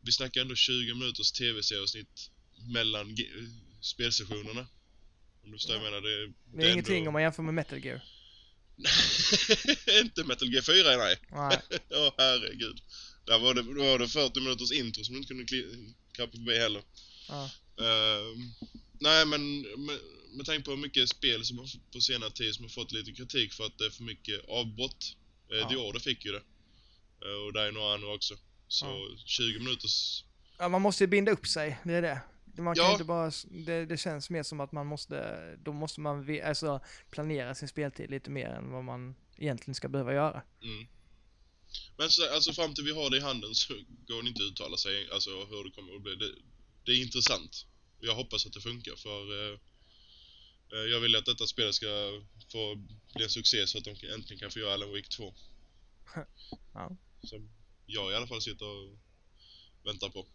vi snackar ändå 20 minuters tv-serieavsnitt mellan spelsessionerna. Om du förstår vad jag menar. Det, Det är ingenting om man jämför med Metal Gear. (laughs) Inte Metal Gear 4 nej. Nej, (laughs) Åh herregud. Där var det, då var det 40 minuters intro som du inte kunde klappa förbi heller. ja. Ehm, nej men med, med tanke på hur mycket spel som har på senare tid som har fått lite kritik för att det är för mycket avbrott. Uh, Ja. The Order fick ju det. Eh, och det är några andra också. Så Ja. 20 minuters... ja, man måste ju binda upp sig, det är det. Man kan Ja. inte bara, det, det känns mer som att man måste, då måste man alltså, planera sin speltid lite mer än vad man egentligen ska behöva göra. Mm. Men så, alltså fram till vi har det i handen så går det inte att uttala sig alltså hur det kommer att bli. Det, det är intressant. Jag hoppas att det funkar för eh, eh, jag vill att detta spel ska få bli en succé så att de äntligen kan få göra Alan Wake 2. (laughs) Ja. Som jag i alla fall sitter och väntar på.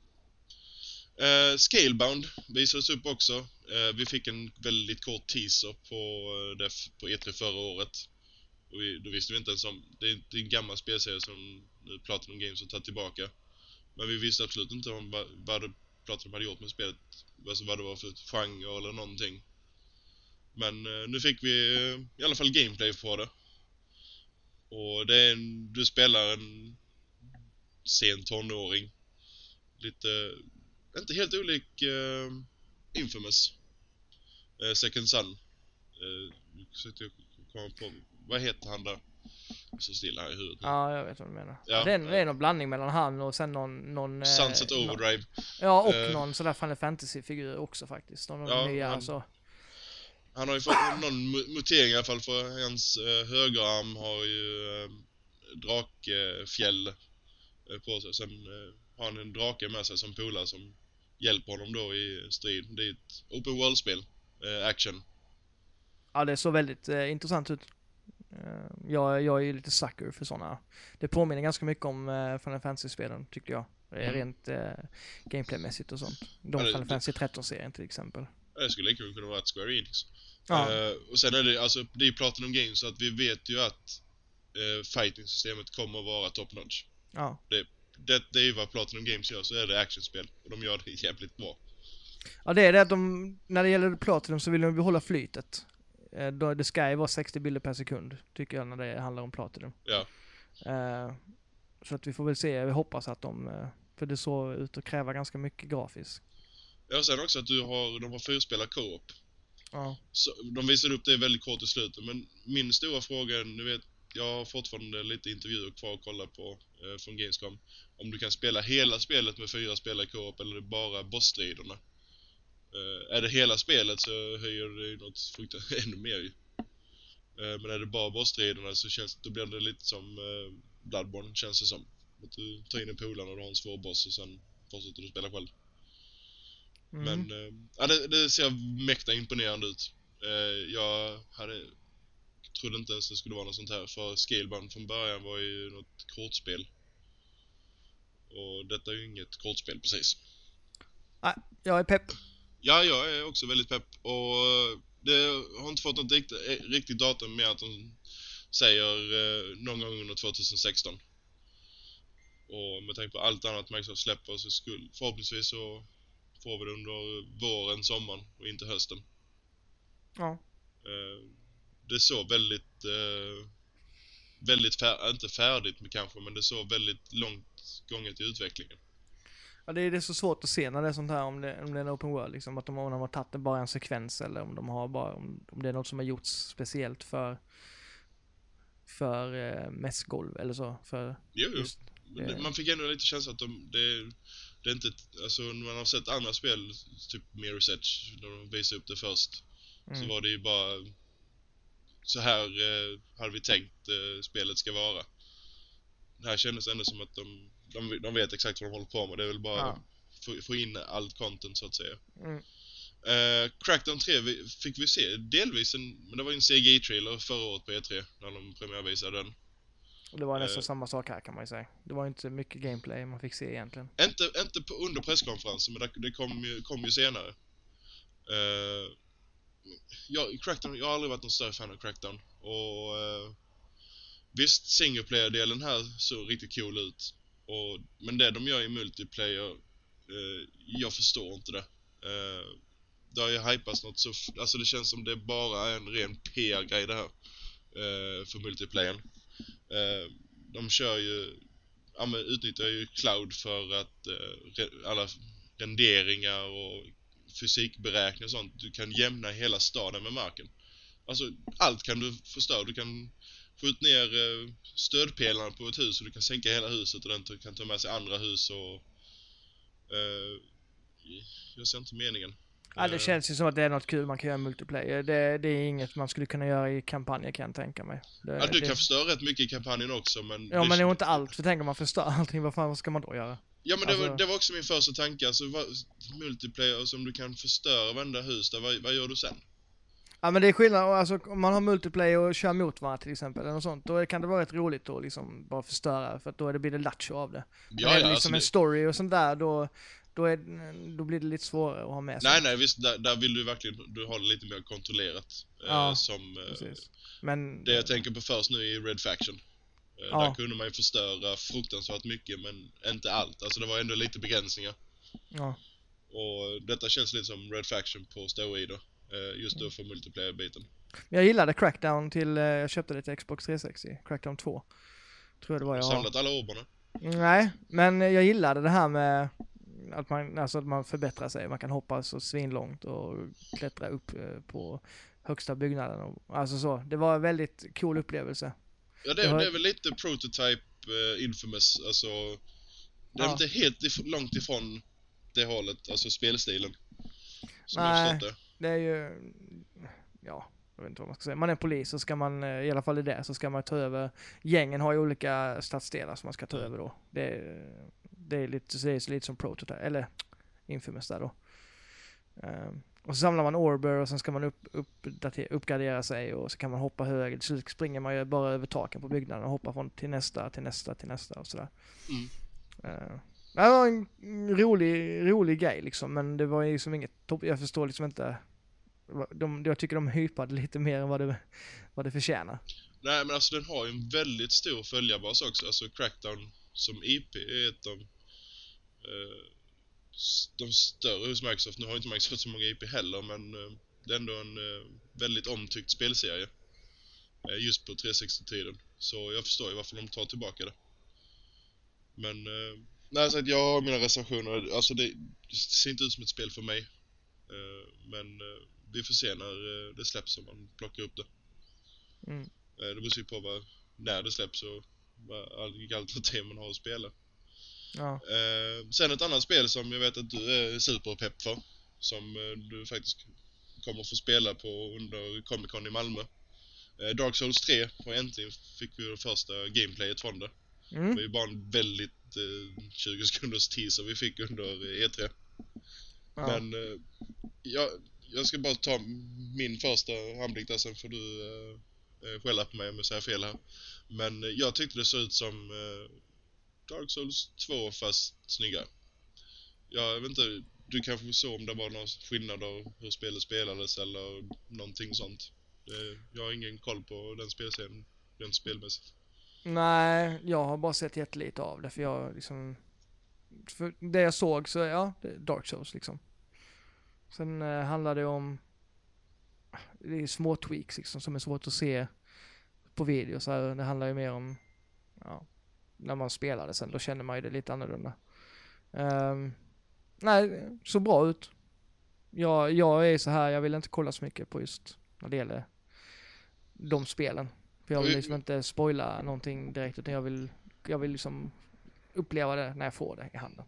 Eh, Scalebound visades upp också. Eh, vi fick en väldigt kort teaser på eh, det på E3 förra året. Och vi, då visste vi inte ens om... Det är, det är en gammal spelserie som nu Platinum Games har tagit tillbaka. Men vi visste absolut inte om vad, vad Platinum hade gjort med spelet. Alltså vad det var för genre eller någonting. Men eh, nu fick vi eh, i alla fall gameplay på det. Och det är en, du spelar en sen tonåring. Lite, inte helt olik eh, Infamous. Eh, Second. Eh, försökte jag komma på, vad heter han där? Så stilla här i huvudet. Ja, jag vet vad du menar. Ja. Det, är, det är någon blandning mellan han och sen någon... någon eh, Sunset någon- Overdrive. Ja, och Eh. någon sån där Final Fantasy-figur också faktiskt. Någon Ja, nya, han- alltså. Han har ju fått någon mu- mutering i alla fall för hans eh, högerarm har ju eh, drakfjäll eh, på sig. Sen eh, har han en drake med sig som polare som hjälper honom då i strid. Det är ett open world-spel. Eh, action. Ja, det såg väldigt eh, intressant ut. Eh, jag, jag är ju lite sucker för sådana. Det påminner ganska mycket om eh, Final Fantasy-spelen, tycker jag. Mm. Rent eh, gameplaymässigt och sånt. De Ja, det- Final Fantasy 13-serien till exempel. Det skulle lika väl kunna vara ett Square Enix. Ja, Eh, och sen är det alltså, det är Platinum Games så att vi vet ju att eh, fighting-systemet kommer att vara top notch. ja. Det, det är ju vad Platinum Games gör, så är det actionspel. Och de gör det jävligt bra. ja, det är det att de, när det gäller Platinum så vill de behålla flytet. Eh, det ska ju vara 60 bilder per sekund, tycker jag, när det handlar om Platinum. Ja. Eh, så att vi får väl se, vi hoppas att de, eh, för det såg ut att kräva ganska mycket grafiskt. Ja, sen också att du har, de har fyrspelar co-op. Ja. Så, de visade upp det väldigt kort i slutet, men min stora fråga, ni vet, jag har fortfarande lite intervjuer kvar att kolla på eh, från Gamescom. Om du kan spela hela spelet med fyra spelare i co-op eller är det bara bossstriderna. Eh, är det hela spelet så höjer det något fruktansvärt (laughs) ännu mer ju. Eh, men är det bara bossstriderna så känns då blir det lite som eh, Bloodborne känns det som. Att du tar in en polare och du har en svår boss och sen fortsätter du spela själv. Mm. Men eh, ja, det, det ser mäkta imponerande ut. Eh, jag hade, trodde inte ens det skulle vara något sånt här för Scalebound från början var ju något kortspel. Och detta är ju inget kortspel precis. Jag är pepp. Ja, jag är också väldigt pepp och eh, det har inte fått något riktigt, eh, riktigt datum med att de säger eh, någon gång under 2016. Och med tanke på allt annat Microsoft släpper så skulle förhoppningsvis så får vi det under våren, sommaren och inte hösten. Ja. Eh, det såg väldigt, eh, väldigt fär inte färdigt men kanske, men det såg väldigt långt gånget i utvecklingen. Ja, det är, det är så svårt att se när det är sånt här, om det, om det är en open world, liksom, att de, om de har tagit bara en sekvens eller om de har bara, om, om det är något som har gjorts speciellt för, för eh, mässgolv eller så, för Jo, jo. just, det- det- Man fick ändå lite känsla att de, det, det är inte, alltså när man har sett andra spel, typ Mirror's Edge, när de visade upp det först, så mm, var det ju bara så här eh, hade vi tänkt eh, spelet ska vara. Det här kändes ändå som att de, de, de vet exakt vad de håller på med, det är väl bara Ja. få, få in allt content så att säga. mm, Eh, Crackdown 3 vi, fick vi se delvis en, men det var ju en CGI-trailer förra året på E3 när de premiärvisade den. och det var nästan eh, samma sak här kan man ju säga. Det var inte mycket gameplay man fick se egentligen. Inte, inte på, under presskonferensen, men det, det kom, ju, kom ju senare. Jag, Crackdown, jag har aldrig varit någon större fan av Crackdown. Och eh, visst, singleplayer-delen här såg riktigt cool ut. Och, men det de gör i multiplayer, eh, jag förstår inte det. Eh, det har ju hypats något så, alltså det känns som det bara är en ren PR-grej det här. eh, för multiplayern. Eh, de kör ju ja, men utnyttjar ju cloud för att eh, re- alla renderingar och fysikberäkningar och sånt. Du kan jämna hela staden med marken. Alltså allt kan du förstöra. Du kan skjuta ner eh, stödpelarna på ett hus och du kan sänka hela huset och den kan ta med sig andra hus och... Eh, jag ser inte meningen. Ja, det Eh, känns ju som att det är något kul man kan göra i multiplayer. Det, det är inget man skulle kunna göra i kampanjer kan jag tänka mig. Det, Ja, du det, kan förstöra rätt mycket i kampanjen också men... Ja, men det är ju inte allt. För tänk om man förstör (laughs) allting, vad fan vad ska man då göra? Ja men det, var, Alltså- det var också min första tanke, alltså vad, multiplayer som du kan förstöra varenda hus där, vad, vad gör du sen? Ja men det är skillnad, alltså om man har multiplayer och kör mot varandra till exempel, eller något sånt, då kan det vara rätt roligt att liksom bara förstöra, för att då är det, blir det lattjo av det. Men Ja, är det liksom alltså en det, story och sånt där, då, då, är, då blir det lite svårare att ha med sig. nej nej visst, där, där vill du verkligen, du har det lite mer kontrollerat. Eh, Ja, som eh. Men, det jag tänker på först nu i Red Faction. Eh, Ja. Där kunde man ju förstöra fruktansvärt mycket men inte allt, alltså det var ändå lite begränsningar. ja, Och detta känns lite som Red Faction på steroider. eh, Just då för multiplayer-biten. Jag gillade Crackdown till, eh, jag köpte det till Xbox 360, Crackdown 2. Tror jag det var jag har. Samlat alla orberna. Nej, men jag gillade det här med att man, alltså att man förbättrar sig. Man kan hoppa så svinlångt och klättra upp på högsta byggnaden. Och, alltså så. Det var en väldigt cool upplevelse. Ja det, var- det är väl lite prototype eh, infamous, alltså Det är Ja. inte helt if långt ifrån det hållet, alltså spelstilen. Som Nej. det. Det är ju, ja, jag vet inte vad man ska säga. Man är polis så ska man, eh, i alla fall i det, så ska man ta över. Gängen har ju olika stadsdelar som man ska ta Mm. över då. Det är, det är lite, det är lite som prototype, eller infamous där då. Ehm, och så samlar man orber och sen ska man upp, uppdatera, uppgradera sig och så kan man hoppa högre. Till slut springer man ju bara över taken på byggnaden och hoppar från till nästa, till nästa, till nästa och sådär. Mm. Ehm, det var en rolig, rolig grej liksom, men det var ju liksom inget topp. Jag förstår liksom inte. De, jag tycker de hypade lite mer än vad det, vad det förtjänar. Nej men alltså den har ju en väldigt stor följarbas också, alltså Crackdown som IP är ett av s- de större hos Microsoft. Nu har inte Microsoft så många IP heller men eh, det är ändå en eh, väldigt omtyckt spelserie. Eh, just på 360-tiden. Så jag förstår ju varför de tar tillbaka det. Men, nej så att jag har mina reservationer. Alltså det, det ser inte ut som ett spel för mig. Men vi får se när det släpps om man plockar upp det. Mm. Det beror ju på vad, när det släpps och vad- vilka alternativ man har att spela. Ja. Eh, sen ett annat spel som jag vet att du är superpepp för. Som eh, du faktiskt kommer få spela på under Comic Con i Malmö. Eh, Dark Souls 3 och äntligen fick vi det första gameplayet från det. Det Mm. var ju bara en väldigt eh, 20 sekunders teaser vi fick under E3. Ja. Men eh, jag, jag ska bara ta min första handblick där, sen får du eh, eh, skälla på mig om jag säger fel här. Men eh, jag tyckte det såg ut som eh, Dark Souls 2 fast snyggare. Jag vet inte, du kanske såg om det var några skillnader hur spelet spelades eller någonting sånt. Det, jag har ingen koll på den spelscenen, rent spelmässigt. Nej, jag har bara sett jättelite av det för jag liksom... För det jag såg så, ja, Dark Souls liksom. Sen eh, handlar det om... Det är små tweaks liksom som är svårt att se på video så här. Det handlar ju mer om, ja, när man spelar det sen, då känner man ju det lite annorlunda. Ehm, nej, så bra ut. Jag, jag är så här, jag vill inte kolla så mycket på just när det gäller de spelen. För jag vill Oj. liksom inte spoila någonting direkt utan jag vill, jag vill liksom uppleva det när jag får det i handen.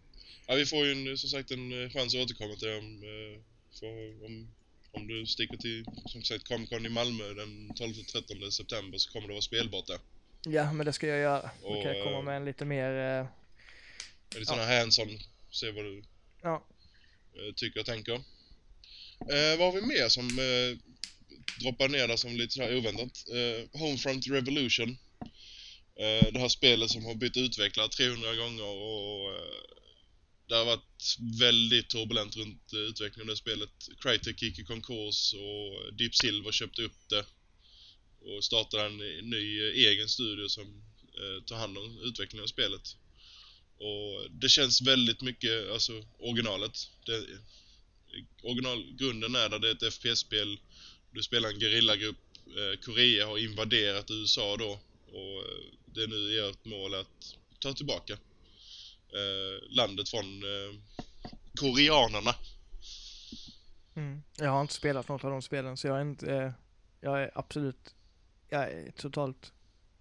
Ja, vi får ju en, som sagt en eh, chans att återkomma till det om, eh, för, om, om du sticker till som sagt Comic Con i Malmö den 12-13 september så kommer det vara spelbart där. Ja, men det ska jag göra. Då Och, kan jag komma med en lite mer, eh, Lite sådana hands-on, se vad du ja, eh, tycker och tänker. Eh, vad har vi mer som eh, droppar ner där som lite så här oväntat? Eh, Homefront Revolution. Eh, det här spelet som har bytt utvecklare 300 gånger och eh, det har varit väldigt turbulent runt utvecklingen av det spelet. Crytek gick i konkurs och Deep Silver köpte upp det och startar en ny eh, egen studio som eh, tar hand om utvecklingen av spelet. Och det känns väldigt mycket, alltså originalet. Det, eh, originalgrunden är där det är ett FPS-spel. Du spelar en gerillagrupp. Eh, Korea har invaderat USA då. Och eh, det är nu ert mål att ta tillbaka eh, landet från eh, koreanerna. mm. Jag har inte spelat något av de spelen så jag är inte, eh, jag är absolut, jag är totalt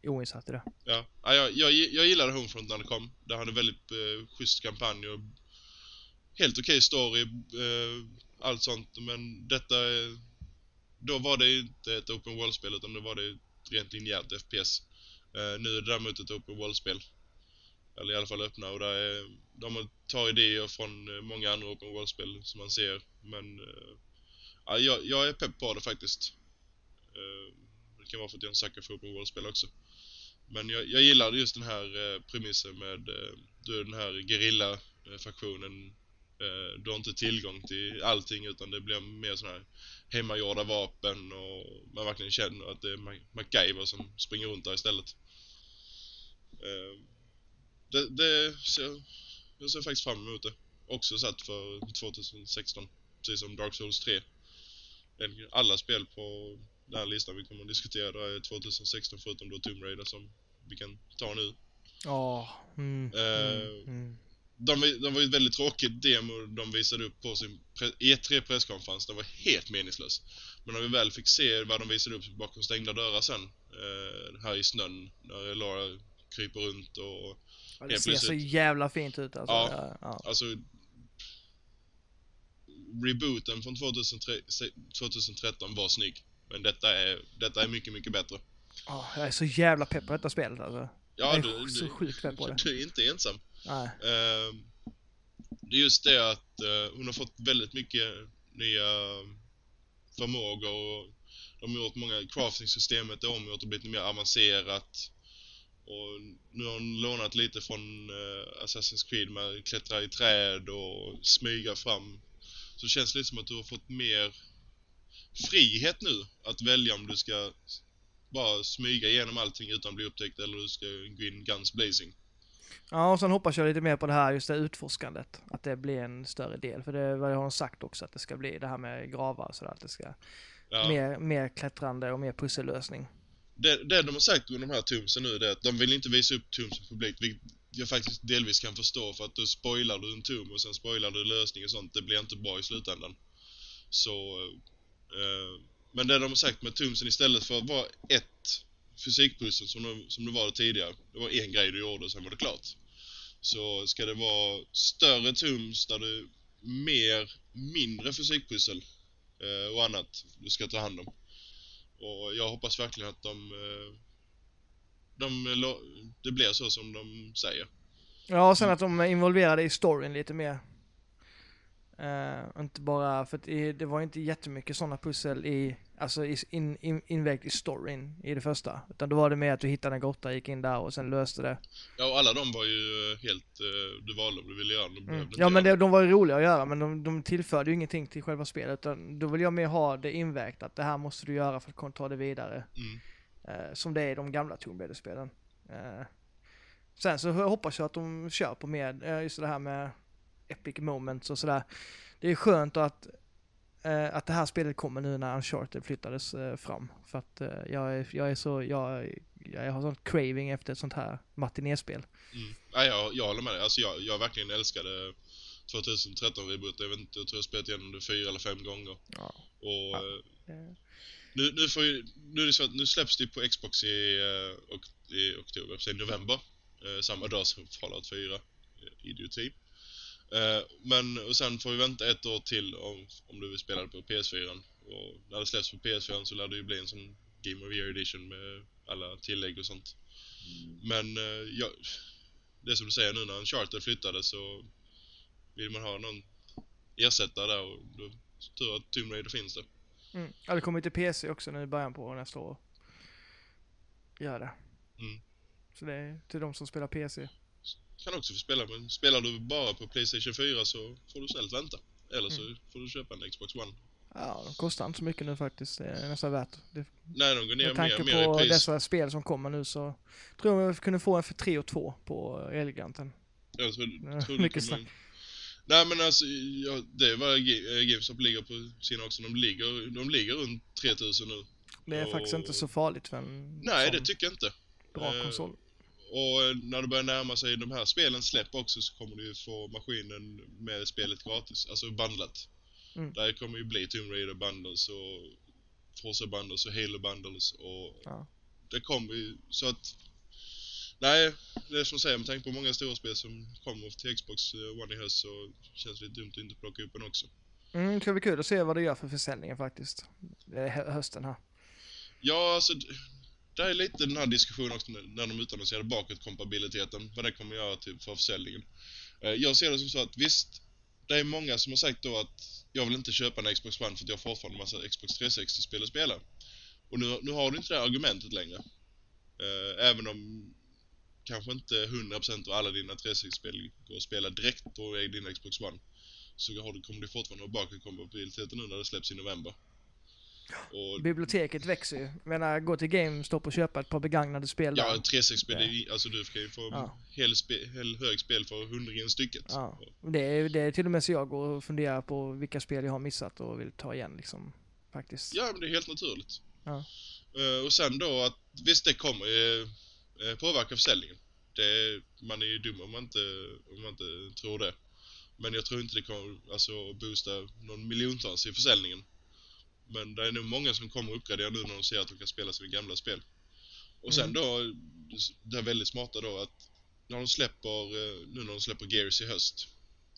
oinsatt i det. Ja, ja jag, jag, jag gillade Homefront när det kom. Det hade en väldigt eh, schysst kampanj och helt okej story, eh, allt sånt. Men detta, eh, då var det inte ett open world-spel utan då var det ett rent linjärt FPS. Eh, nu är det däremot ett open world-spel. Eller i alla fall öppna och där är, de tar idéer från eh, många andra open world-spel som man ser. Men eh, ja, jag, jag är pepp på det faktiskt. Eh, kan vara för att jag är en sucker för open world-spel också. Men jag, jag gillade just den här eh, premissen med eh, du den här gerilla-faktionen. Eh, du har inte tillgång till allting utan det blir mer sådana här hemmagjorda vapen och man verkligen känner att det är MacGyver som springer runt där istället. Eh, det, det ser, jag ser faktiskt fram emot det. Också satt för 2016, precis som Dark Souls 3. Alla spel på den här listan vi kommer att diskutera där är 2016 förutom då Tomb Raider som vi kan ta nu. Ja, mm, Eh, mm, mm. De, de var ju ett väldigt tråkigt demo de visade upp på sin pre- E3 presskonferens. Den var helt meningslös. Men när vi väl fick se vad de visade upp bakom stängda dörrar sen, eh, här i snön, när Lara kryper runt och Ja, det ser så jävla fint ut alltså. Ja. Ja. Alltså Rebooten från 2003, se- 2013 var snygg. Men detta är, detta är mycket, mycket bättre. Ja, jag är så jävla pepp på detta spelet alltså. Ja, jag är du, så sjukt pepp på det. du är inte ensam. Nej. Eh, det är just det att eh, hon har fått väldigt mycket nya förmågor och de har gjort många crafting-systemet är omgjort och blivit mer avancerat. Och nu har hon lånat lite från eh, Assassin's Creed med att klättra i träd och smyga fram. Så det känns lite som att du har fått mer frihet nu att välja om du ska bara smyga igenom allting utan att bli upptäckt eller du ska gå in guns blazing. Ja, och sen hoppas jag lite mer på det här, just det utforskandet. Att det blir en större del. För det vad har de sagt också, att det ska bli det här med gravar och sådär. Att det ska Ja. mer, mer klättrande och mer pussellösning. det, det de har sagt under de här Tombsen nu det är att de vill inte visa upp Tombsen publikt, vilket jag faktiskt delvis kan förstå för att då spoilar du en Tomb och sen spoilar du lösning och sånt. Det blir inte bra i slutändan. Så... Eh, men det de har sagt med tumsen istället för att vara ett fysikpussel som, de, som det var tidigare. Det var en grej du gjorde och sen var det klart. Så ska det vara större tums där du mer mindre fysikpussel eh, och annat du ska ta hand om. Och jag hoppas verkligen att de, eh, de eh, det blir så som de säger. Ja, och sen att de är involverade i storyn lite mer. Uh, inte bara, för att det var inte jättemycket sådana pussel i, alltså in, in, invägt i storyn i det första. Utan då var det mer att du hittade en grotta, gick in där och sen löste det. Ja, och alla de var ju helt, uh, du valde om du ville göra dem. Mm. Ja, men det, de var ju roliga att göra, men de, de tillförde ju ingenting till själva spelet. Utan då vill jag mer ha det invägt, att det här måste du göra för att kunna ta det vidare. Mm. Uh, som det är i de gamla Tomb Raider-spelen. sen så hoppas jag att de kör på mer, just det här med epic moments och sådär. Det är skönt att, eh, att det här spelet kommer nu när Uncharted flyttades eh, fram. För att eh, jag, är, jag är så, jag, jag har sån craving efter ett sånt här matinéspel. Mm. Ja, jag, jag håller med dig. Alltså jag, jag verkligen älskade 2013 reboot. Jag vet inte, jag tror jag spelat igenom det fyra eller fem gånger. Ja. Och ja. Eh, nu, nu, får ju, nu, är det så att nu släpps det på Xbox i, uh, i oktober, i november. Uh, samma dag som Fallout 4. Idioti. Eh, men och sen får vi vänta ett år till om, om du vill spela det på PS4. Och när det släpps på PS4 så lär det ju bli en sån Game of Year Edition med alla tillägg och sånt. Mm. Men uh, ja, det som du säger nu när en charter flyttade så vill man ha någon ersättare där och då tur att Tomb Raider finns det. Mm. Ja, det kommer till PC också nu i början på nästa år. Gör det. Mm. Så det är till de som spelar PC kan också få spela, men spelar du bara på Playstation 4 så får du snällt vänta. Eller så mm. får du köpa en Xbox One. Ja, de kostar inte så mycket nu faktiskt. Det är nästan värt det. Nej, de går ner mer, mer i pris. Med tanke på dessa spel som kommer nu så tror jag vi kunde få en för 3 och 2 på Elgiganten. Jag tror, (laughs) tror mycket snack. Nej men alltså, ja, det är vad GameStop ligger på sina också. De ligger, de ligger runt 3000 nu. Det är och... faktiskt inte så farligt för en Nej, det tycker jag inte. Bra uh, konsol. Och när det börjar närma sig de här spelen släpp också så kommer du ju få maskinen med spelet gratis, alltså bundlat. Mm. Där kommer ju bli Tomb Raider bundles och Forza bundles och Halo bundles och ja. det kommer ju så att Nej, det är som säger med tanke på många stora spel som kommer till Xbox eh, One i höst så känns det lite dumt att inte plocka upp den också. Mm, det ska bli kul att se vad det gör för försäljningen faktiskt. Hösten här. Ja, alltså det är lite den här diskussionen också när de utannonserade bakåtkompabiliteten, vad det kommer göra typ för försäljningen. Eh, jag ser det som så att visst, det är många som har sagt då att jag vill inte köpa en Xbox One för att jag har fortfarande massa Xbox 360-spel att spela. Och nu, nu har du inte det argumentet längre. Eh, även om kanske inte 100% av alla dina 360-spel går att spela direkt på din Xbox One. Så har du, kommer du fortfarande ha bakåtkompatibiliteten nu när det släpps i november. Och... Biblioteket växer ju. Jag menar, gå till GameStop och köpa ett par begagnade spel Ja, 360-spel, alltså du kan ju få ja. hel, spe, hel hög spel för hundringen stycket. Ja. Det, är, det är till och med så jag går och funderar på vilka spel jag har missat och vill ta igen liksom. Faktiskt. Ja, men det är helt naturligt. Ja. Uh, och sen då att, visst det kommer uh, påverka försäljningen. Det, man är ju dum om man, inte, om man inte tror det. Men jag tror inte det kommer alltså boosta någon miljontals i försäljningen. Men det är nog många som kommer uppgradera nu när de ser att de kan spela sina gamla spel. Och sen mm. då, det är väldigt smarta då att när de släpper, eh, nu när de släpper Gears i höst,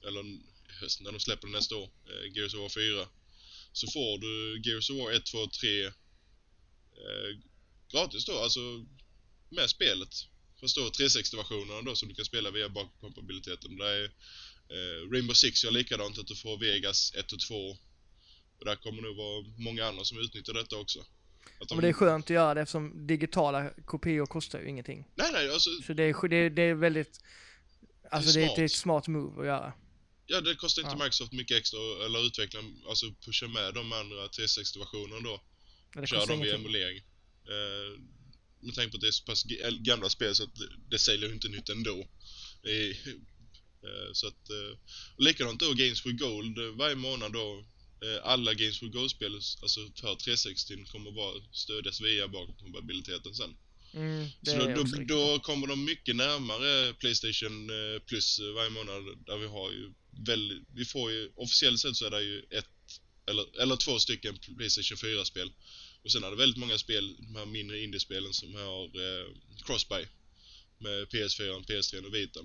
eller höst, när de släpper nästa år, eh, Gears of War 4, så får du Gears of War 1, 2 3 eh, gratis då, alltså med spelet. Fast då 360-versionerna då som du kan spela via bakkompatibiliteten. Det är eh, Rainbow Six gör likadant att du får Vegas 1 och 2 och där kommer nog vara många andra som utnyttjar detta också. Att de... Men det är skönt att göra det eftersom digitala kopior kostar ju ingenting. Nej, nej, alltså... Så det är, det är, det är väldigt... Alltså det är, det är, ett smart move att göra. Ja, det kostar inte ja. Microsoft mycket extra eller utveckla, alltså pusha med de andra 360-versionerna då. Ja, Kör dem via emulering. Eh, med tanke på att det är så pass gamla spel så att det, det säljer ju inte nytt ändå. (laughs) Eh, så att, eh, och likadant då Games for Gold eh, varje månad då alla Games for Go-spel, alltså för 360 kommer bara stödjas via bakåtkompatibiliteten sen. Mm, så då, då, då, kommer de mycket närmare Playstation eh, Plus varje månad där vi har ju väldigt, vi får ju, officiellt sett så är det ju ett Eller, eller två stycken Playstation 4-spel. Och sen är det väldigt många spel, de här mindre indiespelen som har eh, crossbuy. Med PS4, PS3 och Vita.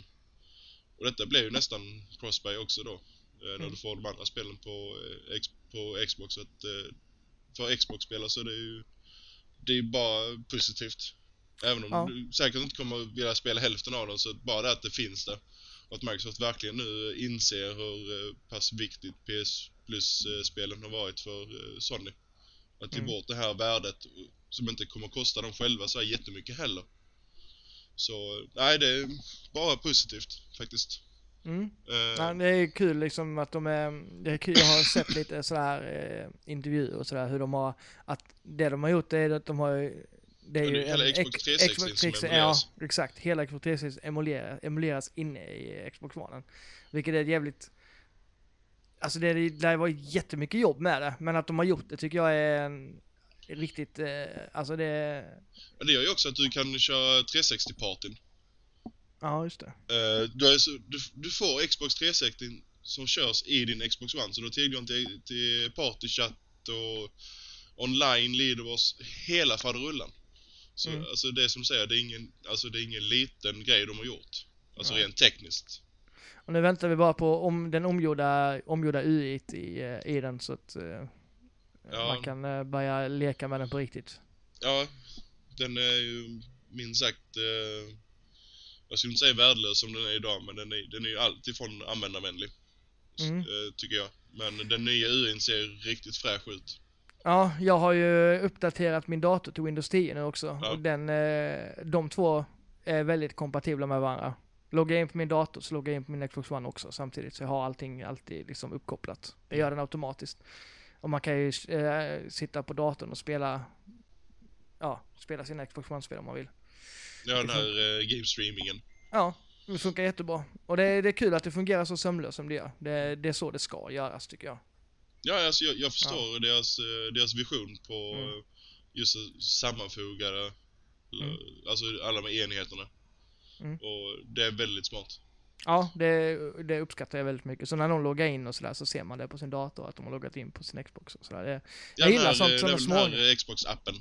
Och detta blev ju nästan crossbuy också då. Eh, när Mm. du får de andra spelen på, eh, på Xbox. Så att, eh, för Xbox-spelare så är det ju det är bara positivt. Även om Ja. du säkert inte kommer vilja spela hälften av dem så bara det att det finns där. Och att Microsoft verkligen nu inser hur pass viktigt PS Plus-spelen har varit för Sony. Att ge Mm. bort det här värdet som inte kommer kosta dem själva så här jättemycket heller. Så nej, det är bara positivt faktiskt. Mm. Eh, Ja, det är kul liksom att de är, det är kul, jag har sett lite sådär eh, intervjuer och sådär hur de har, att det de har gjort är att de har det är ju hela en Xbox ex- 360 Xbox som 360 emuleras. Ja, exakt. Hela Xbox 360 emuleras, emuleras inne i Xbox One. Vilket är ett jävligt, alltså det, det lär vara jättemycket jobb med det, men att de har gjort det tycker jag är en, riktigt, eh, alltså det, men det gör ju också att du kan köra 360-partyn. Ja just det. Eh, du, så, du, du får Xbox 360 som körs i din Xbox One, så du har tillgång till, till partychatt och online leaderboards, hela faderullan. Så Mm. alltså det som säger, det är ingen, alltså det är ingen liten grej de har gjort. Alltså Nej. rent tekniskt. Och nu väntar vi bara på om den omgjorda, omgjorda UI i, i den så att eh, Ja. man kan eh, börja leka med den på riktigt. Ja, den är ju minst sagt, eh, jag skulle inte säga värdelös som den är idag, men den är, den är ju alltifrån användarvänlig. Mm. Eh, tycker jag. Men den nya UIn ser riktigt fräsch ut. Ja, jag har ju uppdaterat min dator till Windows 10 nu också. Ja. Och den, eh, de två är väldigt kompatibla med varandra. Loggar jag in på min dator så loggar jag in på min Xbox One också samtidigt. Så jag har allting alltid liksom uppkopplat. Det gör den automatiskt. Och man kan ju eh, sitta på datorn och spela, ja, spela sina Xbox One-spel om man vill. Ja, den Det här eh, game-streamingen. Ja, det funkar jättebra. Och det är, det är kul att det fungerar så sömlöst som det gör. Det, det är så det ska göras tycker jag. Ja, alltså jag, jag förstår deras, eh, deras vision på Mm. just att sammanfoga det, Mm. alltså alla de enheterna. Mm. Och det är väldigt smart. Ja, det, det uppskattar jag väldigt mycket. Så när någon loggar in och sådär så ser man det på sin dator att de har loggat in på sin Xbox och sådär. Det, Ja, Jag gillar här, sånt som är små. den här Xbox-appen.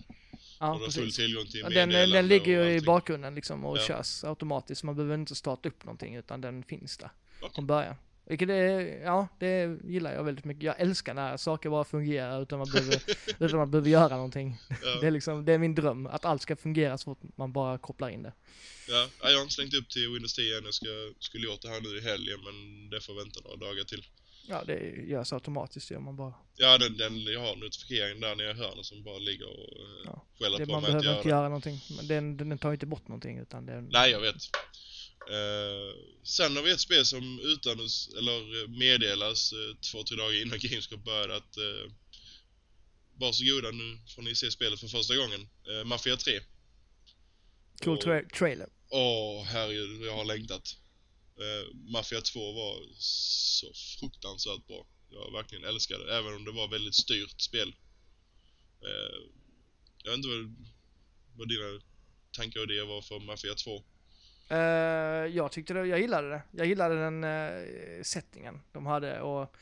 Ja, och du har full tillgång till Ja, den, meddelanden den ligger ju i bakgrunden liksom och Ja. körs automatiskt. Man behöver inte starta upp någonting utan den finns där Okej. från början. Vilket är, ja, det gillar jag väldigt mycket. Jag älskar när saker bara fungerar utan man behöver, (laughs) utan man behöver göra någonting. Ja. Det är liksom, det är min dröm. Att allt ska fungera så fort man bara kopplar in det. Ja, ja, jag har inte slängt upp till Windows 10 än. Jag ska, skulle gjort det här nu i helgen, men det får vänta några dagar till. Ja, det görs automatiskt gör man bara. Ja, den, den, jag har notifieringen där nere i hörnet som bara ligger och eh, Ja. skäller Det, på man mig att behöver göra inte det. göra någonting. Men den, den tar inte bort någonting utan den... Nej, jag vet. Eh, sen har vi ett spel som utannons, eller eh, meddelas eh, två, tre dagar innan Gamescom började att eh, varsågoda nu får ni se spelet för första gången. Eh, Mafia 3. Cool Och- tra- trailer. Åh, herregud, jag har längtat. Eh, Mafia 2 var så fruktansvärt bra. Jag verkligen älskade det, även om det var väldigt styrt spel. Eh, jag vet inte vad, vad dina tankar och idéer var för Mafia 2. Uh, eh, jag tyckte det, jag gillade det. Jag gillade den uh, settingen de hade och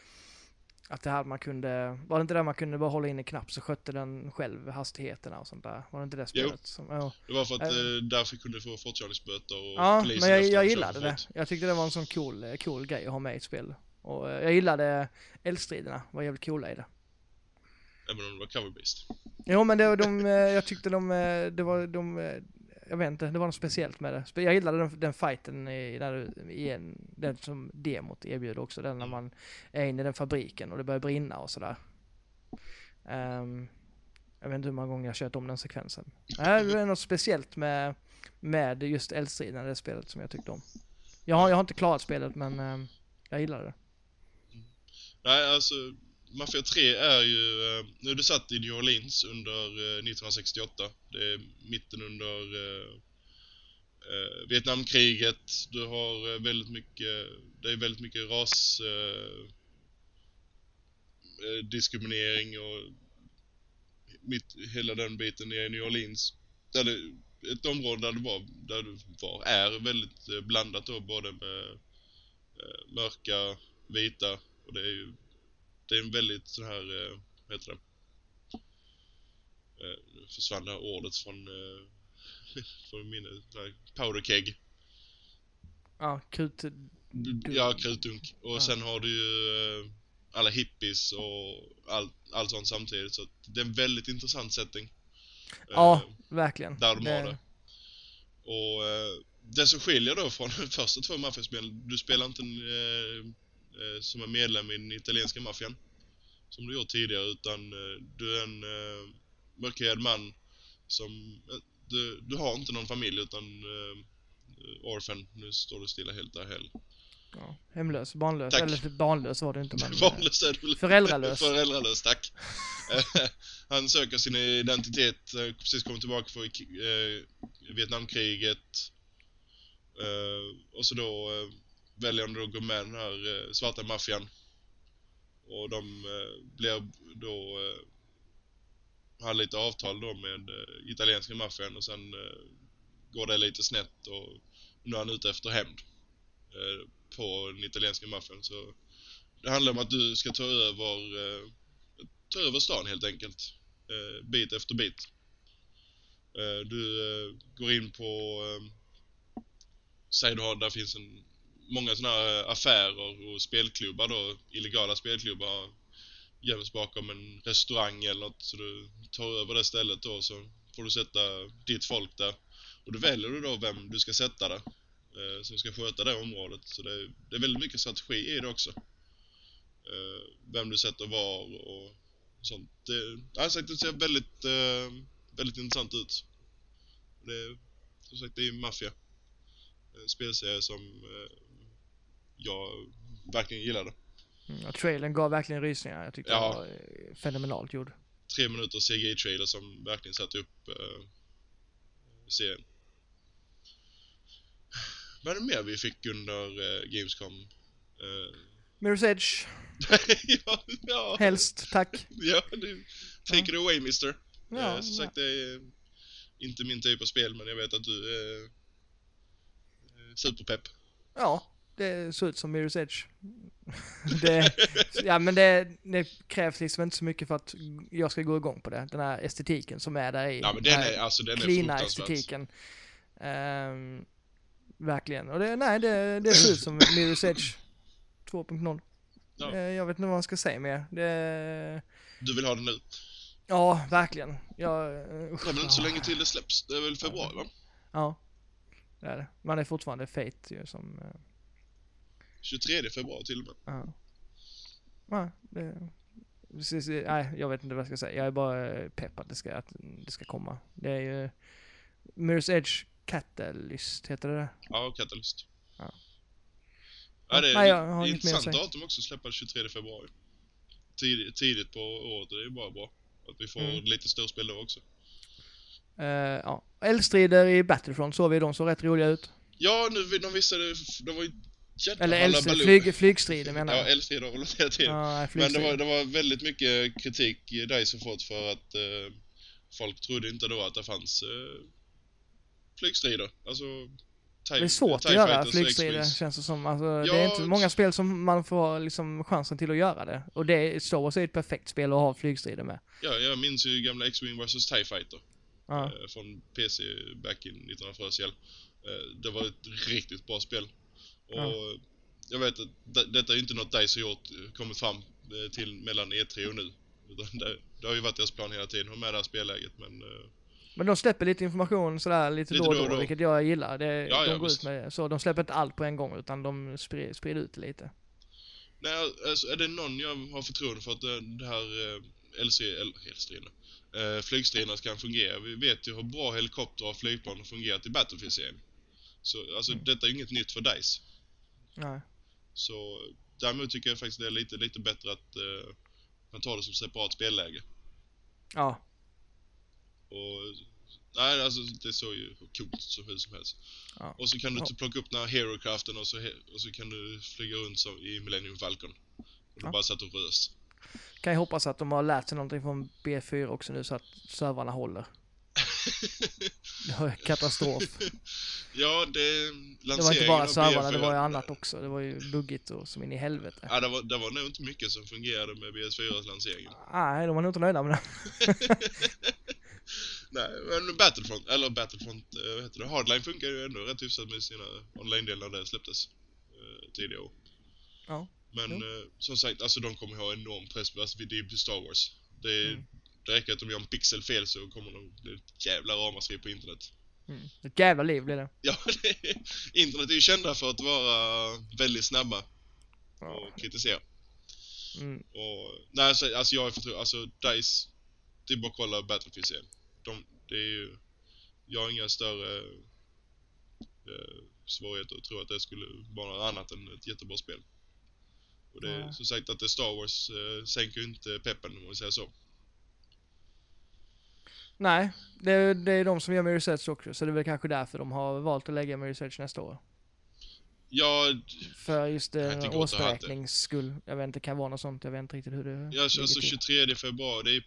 att det här man kunde, var det inte där man kunde bara hålla in en knapp så skötte den själv hastigheterna och sånt där? Var det inte det Jo. spelet? Som, ja. Det var för att uh, därför kunde du få fortkörningsböter och Ja, men jag, jag gillade det. fort. Jag tyckte det var en sån cool, eh, cool grej att ha med i ett spel. Och jag gillade eldstriderna, var jävligt coola i det. Även om det var cover-based. Jo men det, var de, jag tyckte de, det var de, jag vet inte, det var något speciellt med det. Jag gillade den, den fighten i, där, i en, den som demot erbjuder också, den när man är inne i den fabriken och det börjar brinna och sådär. Ehm, jag vet inte hur många gånger jag kört om den sekvensen. Nej, det är något speciellt med, med just eldstriden i det spelet som jag tyckte om. Jag har, jag har inte klarat spelet men ehm, jag gillade det. Nej, alltså Mafia 3 är ju... Eh, nu är det satt i New Orleans under eh, 1968. Det är mitten under eh, eh, Vietnamkriget. Du har eh, väldigt mycket... Det är väldigt mycket ras... Eh, eh diskriminering och mitt, hela den biten i New Orleans. Där det, ett område där det var, där du var, är väldigt eh, blandat då både med eh, mörka, vita och det är ju det är en väldigt sån här, eh, vad heter det? Eh, nu försvann det här ordet från, eh, (laughs) från minnet, där, powder keg. Ja, krut... Ja, krutdunk. Och Ja. sen har du ju eh, alla hippies och allt, allt sånt samtidigt. Så det är en väldigt intressant setting. Ja, Eh, verkligen. där de har det. Och eh, det som skiljer då från (laughs) de första två maffiaspelen, du spelar inte en, eh, som en medlem i den italienska maffian. Som du gjort tidigare, utan eh, du är en eh, mörkhyad man som... Eh, du, du har inte någon familj utan eh, orphan. Nu står du stilla helt där heller. Ja, hemlös, barnlös. Tack. Eller barnlös var det inte men... (laughs) Vanligast är du väl- Föräldralös. (laughs) Föräldralös, tack. Eh, (laughs) Han söker sin identitet, eh, precis kommit tillbaka från eh, Vietnamkriget. Eh, och så då eh, väljer de då att gå med den här eh, svarta maffian. Och de eh, blir då eh, har lite avtal då med eh, italienska maffian och sen eh, går det lite snett och nu är han ute efter hämnd eh, på den italienska maffian så det handlar om att du ska ta över eh, ta över stan helt enkelt. Eh, bit efter bit. Eh, du eh, går in på eh, säg du har, där finns en många sådana här eh, affärer och spelklubbar då, illegala spelklubbar göms bakom en restaurang eller något så du tar över det stället då så får du sätta ditt folk där. Och då väljer du då vem du ska sätta där eh, som ska sköta det området. Så det, det är väldigt mycket strategi i det också. Eh, vem du sätter var och sånt. Det, jag sagt det ser väldigt, eh, väldigt intressant ut. Det, som sagt, det är maffia. En spelserie som eh, jag verkligen gillade. Mm, ja, trailern gav verkligen rysningar. Jag tyckte Ja. det var eh, fenomenalt gjord. Tre minuter CGI-trailer som verkligen satte upp eh, serien. Vad är det mer vi fick under eh, Gamescom? Eh, Mirror's Edge, (laughs) ja, ja. helst, tack. (laughs) Ja, du, take it away mister. Ja, eh, som sagt, det är inte min typ av spel, men jag vet att du är eh, superpepp. ja, det ser ut som Mirror's Edge. (laughs) det, ja, men det, det krävs liksom inte så mycket för att jag ska gå igång på det. Den här estetiken som är där i. Ja, men den här är, alltså, den är estetiken. Ehm, verkligen. Och det, nej, det, det ser ut som Mirror's Edge 2.0. Ja. Eh, jag vet inte vad man ska säga mer. Det, Du vill ha den nu? ja, verkligen. Jag, Det är väl inte så länge till det släpps? Det är väl februari va? Ja, det är det. Man är fortfarande Fate ju som... eh, 23 februari till och med. Ja. Ja, det... Precis, nej, jag vet inte vad jag ska säga. Jag är bara eh, pepp att det ska, att det ska komma. Det är ju... Mirror's Edge Catalyst, heter det? Ja, Catalyst. Ja. Ja, det är Nej, jag har intressant datum också, släppa 23 februari. Tid, tidigt på året, det är bara bra. Att vi får Mm. lite storspel då också. Eh, ja. Eldstrider i Battlefront såg vi, de såg rätt roliga ut. Ja, nu, de visade, de var ju jävla Eller hallabaloo. flyg, flygstrider menar Ja, jag. eldstrider relaterat till. Ja, Men det var, det var väldigt mycket kritik i DICE har fått för att eh, folk trodde inte då att det fanns eh, flygstrider. Alltså... Det är svårt att göra flygstrider känns det som. Alltså, det Ja, är inte många spel som man får liksom chansen till att göra det. Och det, Star Wars är ett perfekt spel att ha flygstrider med. Ja, jag minns ju gamla X-Wing vs TIE Fighter. Ja. eh, från PC back in 1940 eh, Det var ett riktigt bra spel. Och Ja. jag vet att det, detta är ju inte något DICE har gjort, eh, kommit fram eh, till mellan E3 och nu. Det, det har ju varit deras plan hela tiden, ha med det här spelläget men... eh, Men de släpper lite information sådär lite, Lite då och då då, vilket jag gillar. Det, Ja, de ja, går visst. ut med så. De släpper inte allt på en gång utan de sprider, sprider ut lite. Nej, alltså är det någon jag har förtroende för att det, det här eh, LC, eller elstriderna, eh, flygstriderna ska fungera. Vi vet ju hur bra helikoptrar och flygplan har fungerat i Battlefield-serien. Så alltså Mm. detta är ju inget nytt för DICE. Nej. Så däremot tycker jag faktiskt det är lite, lite bättre att eh, man tar det som separat spelläge. Ja. Och nej, alltså det såg ju coolt som hur som helst. Ja. Och så kan du typ plocka upp den här Herocraften och så, och så kan du flyga runt som i Millennium Falcon. Och du Ja. bara satt och rös. Kan jag hoppas att de har lärt sig någonting från B4 också nu så att servrarna håller. Det var katastrof. ja, det... Det var inte bara servrarna, det BF4 var ju annat också. Det var ju buggigt och som in i helvete. Ja, det var, det var nog inte mycket som fungerade med BS4s lansering. Nej, de var nog inte nöjda med det. (laughs) Nej, men Battlefront, eller Battlefront, eh, vad heter det? Hardline funkar ju ändå rätt hyfsat med sina online-delar där det släpptes eh, tidigare år. Ja. Men eh, som sagt, alltså de kommer ha enorm press, alltså det är ju Star Wars. Det, Mm. Det räcker att de gör en pixel fel så kommer de bli ett jävla ramaskri på internet. Mm. Ett jävla liv blir det. Ja, (laughs) det, internet är ju kända för att vara väldigt snabba Ja. och kritisera. Mm. Och, nej, alltså, alltså jag är förtro- alltså DICE, det är bara att kolla Battlefield-serien. De, det är ju, jag har inga större eh, svårigheter att tro att det skulle vara något annat än ett jättebra spel. Och det är Nej. som sagt att det är Star Wars eh, sänker ju inte peppen om man säger så. Nej, det är, det är de som gör Mirror's Edge också, så det är väl kanske därför de har valt att lägga Mirror's Edge nästa år. Ja, För just det, det- årsberäknings skull. Jag vet inte, det kan vara något sånt. Jag vet inte riktigt hur det ja alltså till. 23 februari, det är,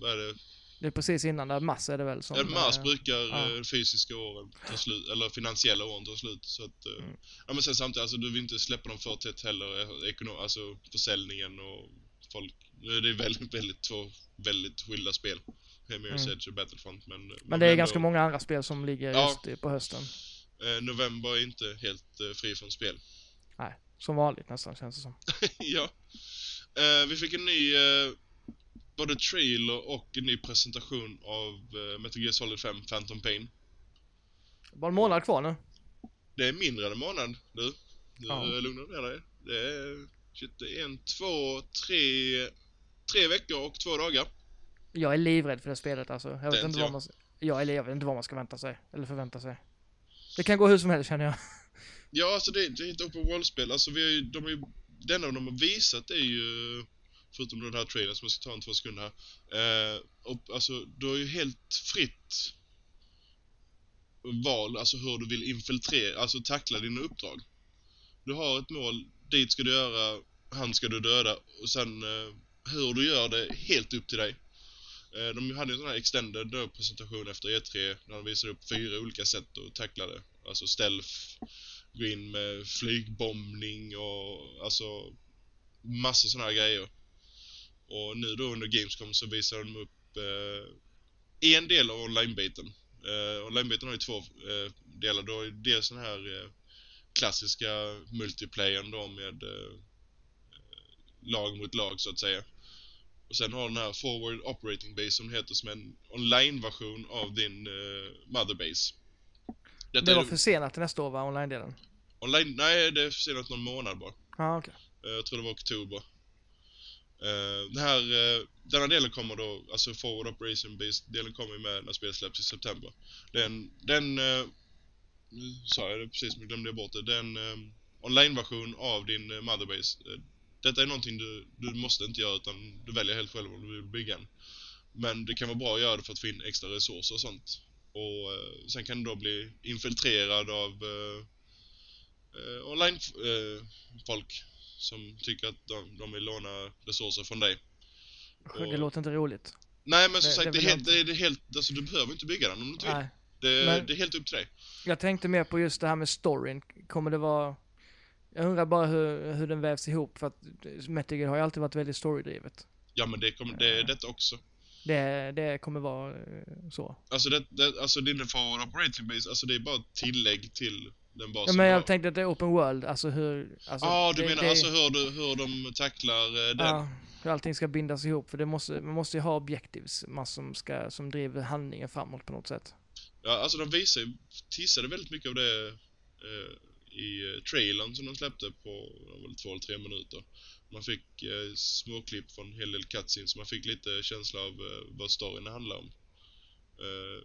vad är det? Det är precis innan där, mars är det väl som... Ja, mars eh, brukar ja. eh, fysiska åren ta slut, eller finansiella åren ta slut. Så att, eh, Mm. ja men sen samtidigt, alltså du vill inte släppa dem för tätt heller, eh, ekonom, alltså försäljningen och folk. Nu är det väldigt, väldigt två väldigt skilda spel. Mirror's Mm. Edge och Battlefront men... eh, Men det är ganska många andra spel som ligger Ja. just på hösten. Eh, november är inte helt eh, fri från spel. Nej, som vanligt nästan känns det som. (laughs) ja. Eh, vi fick en ny, eh, både trailer och en ny presentation av eh, Metal Gear Solid 5 Phantom Pain. Bara en månad kvar nu. Det är mindre än en månad du. Nu Ja. ja. lugnar du ner dig. Det är, shit, det är en, två, tre, tre veckor och två dagar. Jag är livrädd för det spelet alltså. Jag är vet inte vad man... Jag, eller jag vet inte vad man ska vänta sig. Eller förvänta sig. Det kan gå hur som helst känner jag. (laughs) Ja, alltså det, det är ett open world-spel. Alltså vi har ju, de har ju, det enda de har visat är ju, förutom den här trailern som jag ska ta en två sekunder här. Eh, och, alltså, du har ju helt fritt val, alltså hur du vill infiltrera, alltså tackla dina uppdrag. Du har ett mål, dit ska du göra, han ska du döda och sen eh, hur du gör det, helt upp till dig. Eh, de hade en sån här extended presentation efter E3 där de visade upp fyra olika sätt att tackla det. Alltså stealth, gå in med flygbombning och alltså massa såna här grejer. Och nu då under Gamescom så visar de upp eh, en del av online-biten. Eh, online-biten har ju två eh, delar. Då är dels den här eh, klassiska multiplayern då med eh, lag mot lag så att säga. Och sen har den här Forward Operating Base som heter som en online-version av din eh, Motherbase. Detta Det var försenat till nästa år va, online-delen? online, nej det är försenat någon månad bara. Ja, okej. Eh, Jag tror det var oktober. Eh, Den här, eh, denna delen kommer då, alltså Forward Operation Base delen kommer ju med när spelet släpps i september. Den, den, nu sa jag det precis men glömde jag bort det. Den eh, online-version av din eh, Motherbase. Eh, Detta är någonting du, du måste inte göra utan du väljer helt själv om du vill bygga en. Men det kan vara bra att göra det för att få in extra resurser och sånt. Och eh, sen kan du då bli infiltrerad av eh, eh, online-folk som tycker att de, de vill låna resurser från dig. Det låter inte roligt. Nej men som Det- sagt, det vill är helt, det, är, helt, alltså du behöver inte bygga den om du inte vill. Nej. Det, Men- det är helt upp till dig. Jag tänkte mer på just det här med storyn. Kommer det vara... Jag undrar bara hur, hur den vävs ihop för att Metal Gear har ju alltid varit väldigt storydrivet. Ja men det, kommer, det är detta också. Det, det kommer vara eh, så. Alltså, det, det, alltså din forward operating base, alltså det är bara ett tillägg till den Ja, basen men du har. jag tänkte att det är open world, alltså hur... Alltså, Ja, du det, menar det, alltså hur, du, hur de tacklar eh, den? Ja, hur allting ska bindas ihop. För det måste, man måste ju ha objectives man som, ska, som driver handlingen framåt på något sätt. Ja, alltså de visar ju- teasade väldigt mycket av det eh, i eh, trailern som de släppte på väl två eller tre minuter. Man fick eh, småklipp från en hel del cutscenes, så man fick lite känsla av eh, vad storyn handlar om. Eh,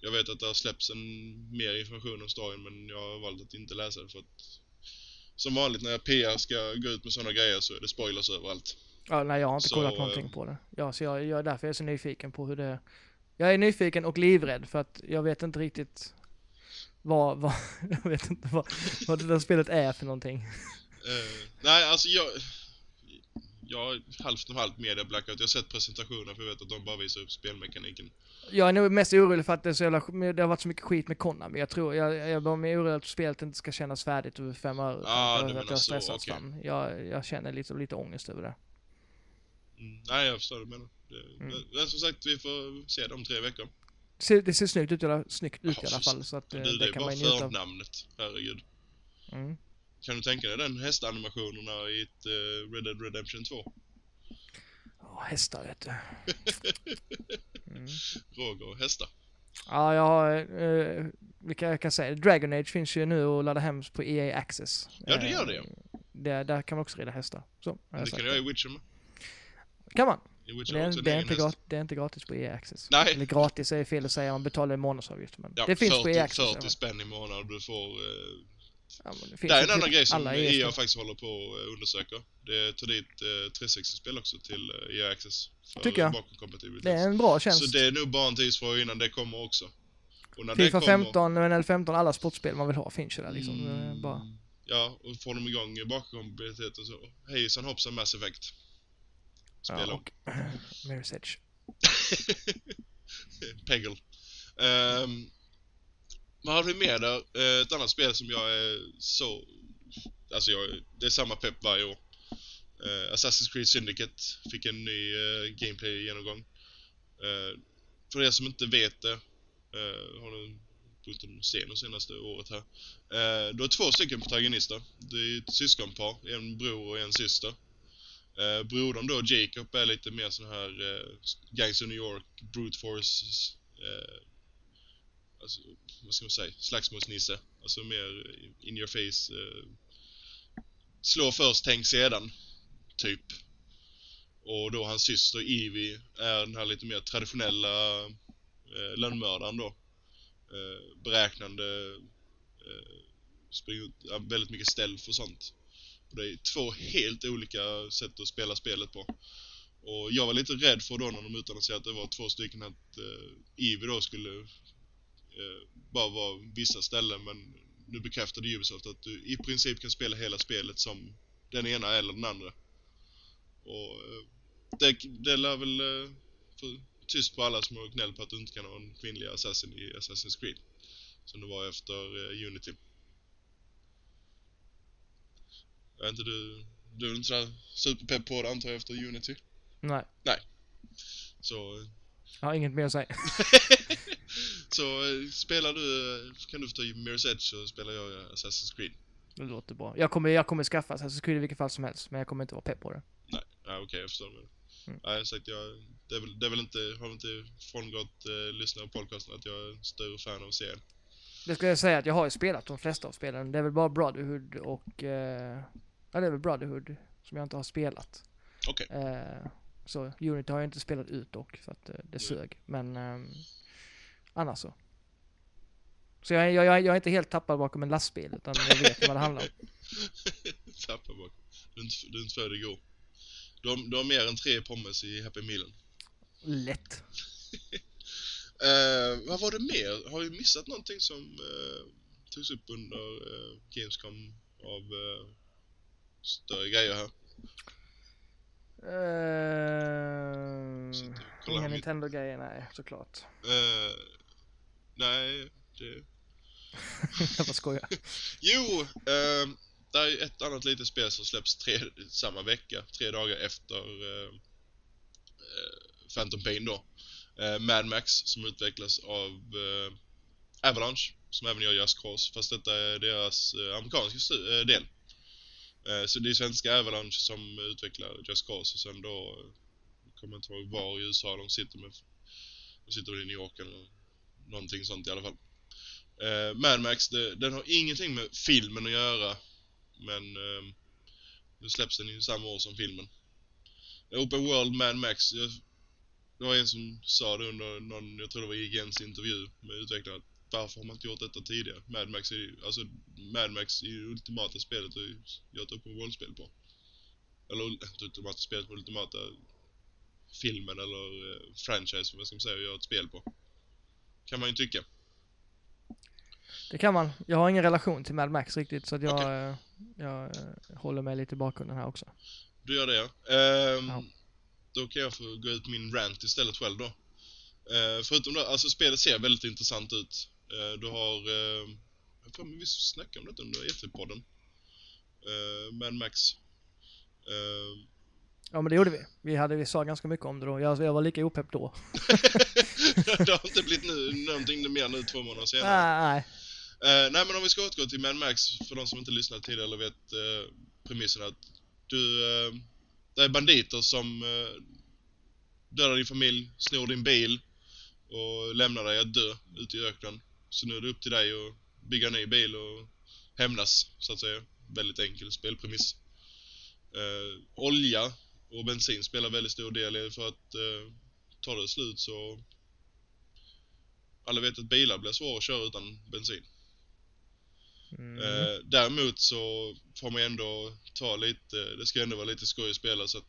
jag vet att det har släppts en mer information om storyn, men jag har valt att inte läsa det för att som vanligt när PR ska gå ut med sådana grejer så är det spoilers överallt. Ja, nej, jag har inte Så, kollat eh, någonting på det. Ja, så jag, jag, därför är jag så nyfiken på hur det... Jag är nyfiken och livrädd för att jag vet inte riktigt vad, vad (laughs) jag vet inte vad, vad det där spelet är för någonting. Eh, nej, alltså jag... jag är halvt och halvt media blackout. Jag har sett presentationer för jag vet att de bara visar upp spelmekaniken. Jag är nog mest orolig för att det, är så jävla, det har varit så mycket skit med Konami. Jag tror, jag, jag är mer orolig att spelet inte ska kännas färdigt över fem år. Ah, att menar jag stressats okej. fram. Jag, jag känner lite, lite ångest över det. Mm. Nej, jag förstår vad du menar. Det, Mm. men som sagt, vi får se det om tre veckor. Ser, det ser snyggt ut, i alla- snyggt ut i alla fall. Så att eh, Du, det det är kan man ju njuta av. förnamnet. Herregud. Mm. Kan du tänka dig den hästanimationerna i ett eh, Red Dead Redemption 2? Ja, hästar vet du. (laughs) Mm. Roger och hästar. Ja, jag har, eh, vilka jag kan säga, Dragon Age finns ju nu och ladda hem på EA Access. Ja, det gör det, ja. Eh, Där, där kan man också rida hästar. Så, jag det kan du göra i Witcher med. Kan man? Det är, det, är inte gratis, det är inte gratis på EA Access. Nej. Eller gratis är fel att säga, man betalar en månadsavgift. Men Ja, det finns 40, på EA Access. i alla 40 fall. spänn i månaden och du får... Eh, Ja, det det är en annan grej som alla EA faktiskt håller på att undersöka. Det tar dit eh, 360-spel också till eh, EA Access. För Tycker jag. Det är en bra tjänst. Så det är nog bara en tidsfråga innan det kommer också. Och när FIFA kommer, 15, NHL 15, alla sportspel man vill ha finns ju där liksom. Mm, Bara, Ja, och får de igång bakåtkompatibiliteten så hejsan hoppsan Mass Effect. Spela ja, och (clears throat) Mirror's Edge. (laughs) Peggle. Um, vad har vi mer där? Eh, ett annat spel som jag är så... Alltså jag, det är samma pepp varje år. Eh, Assassin's Creed Syndicate fick en ny uh, gameplay-genomgång. För er som inte vet det, uh, har nu bott en scen det senaste året här. Uh, du har två stycken protagonister. Det är ett syskonpar, en bror och en syster. Eh, brodern då, Jacob, är lite mer sån här eh, Gangs of New York, brute force, eh, alltså, vad ska man säga, slagsmålsnisse. Alltså mer in your face, eh, slå först, tänk sedan, typ. Och då hans syster Evie är den här lite mer traditionella eh, lönnmördaren då. Eh, beräknande, eh, springer ut, väldigt mycket stealth och sånt. Och det är två helt olika sätt att spela spelet på. Och jag var lite rädd för då när de utannonserade att det var två stycken att eh, Eevee då skulle eh, bara vara vissa ställen men nu bekräftade Ubisoft att du i princip kan spela hela spelet som den ena eller den andra. Och eh, det, det lär väl eh, få tyst på alla som har på att du inte kan ha en kvinnlig assassin i Assassin's Creed. Som det var efter eh, Unity. Jag vet inte, du, du är inte sådär superpepp på det antar jag efter Unity? Nej, Så, jag har inget mer att säga. (laughs) så eh, spelar du, eh, kan du få ta Mirror's Edge så spelar jag eh, Assassin's Creed. Det låter bra. Jag kommer, jag kommer skaffa Assassin's Creed i vilket fall som helst, men jag kommer inte vara pepp på det. Nej, ja, okej jag förstår. Men, Mm. Nej, sagt, jag, det, är väl, det är väl inte, har väl inte frångått eh, lyssnare på podcasten att jag är en stor fan av serien. Det ska jag säga att jag har ju spelat de flesta av spelen. Det är väl bara Brotherhood och... Eh, ja, det är väl Brotherhood som jag inte har spelat. Okej. Eh, så Unity har jag inte spelat ut dock, för att eh, det sög. Men ehm, annars så. Så jag, jag, jag jag är inte helt tappad bakom en lastbil, utan jag vet vad det handlar om. (laughs) Tappa bak. Du är inte, född igår. Du har, du har mer än tre pommes i Happy Mealen. Lätt. (laughs) Eh, vad var det mer? Har vi missat någonting som eh, togs upp under eh, Gamescom av eh, större grejer här? Uh, inga Nintendo-grejer, nej såklart. Eh, nej, det... (laughs) jag bara skojar. (laughs) Jo! Eh, det är ett annat litet spel som släpps tre, samma vecka, tre dagar efter eh, Phantom Pain då. Eh, Mad Max som utvecklas av Avalanche som även gör Just Cause fast detta är deras amerikanska del. Eh, så det är svenska Avalanche som utvecklar Just Cause och sen då kommer jag kommer inte ihåg var i USA de sitter med. De sitter väl i New York eller någonting sånt i alla fall. Eh, Mad Max, det, den har ingenting med filmen att göra. Men eh, nu släpps den ju samma år som filmen. Open World Mad Max. Jag, det var en som sa det under någon, jag tror det var IGNs intervju med utvecklaren. Varför har man inte gjort detta tidigare? Mad Max är ju, alltså Mad Max är ju ultimata spelet att göra ett Open World-spel på. Eller inte ultimata spelet, men ultimata filmen eller eh, franchise, vad ska man säga, att göra ett spel på. Kan man ju tycka. Det kan man. Jag har ingen relation till Mad Max riktigt, så att jag, Okej. eh, jag eh, håller mig lite i bakgrunden här också. du gör det ja. Ehm, Ja. Då kan jag få gå ut min rant istället själv då. Eh, förutom det, alltså spelet ser väldigt intressant ut. Eh, du har, eh, jag tror vi snackade om detta under E3-podden. Eh, Mad Max. Ja men det gjorde vi. Vi, hade, vi sa ganska mycket om det då. Jag, jag var lika opepp då. (laughs) det har inte blivit nu, någonting mer nu två månader senare. Nej, nej. Nej men om vi ska återgå till Mad Max, för de som inte lyssnat tidigare eller vet premissen att du, det är banditer som dödar din familj, snor din bil och lämnar dig att dö ute i öknen. Så nu är det upp till dig att bygga en ny bil och hämnas, så att säga. Väldigt enkel spelpremiss. Eh, olja och bensin spelar väldigt stor del i för att eh, tar det slut så alla vet att bilar blir svåra att köra utan bensin. Mm. Eh, däremot så får man ändå ta lite, det ska ändå vara lite skoj att spela så att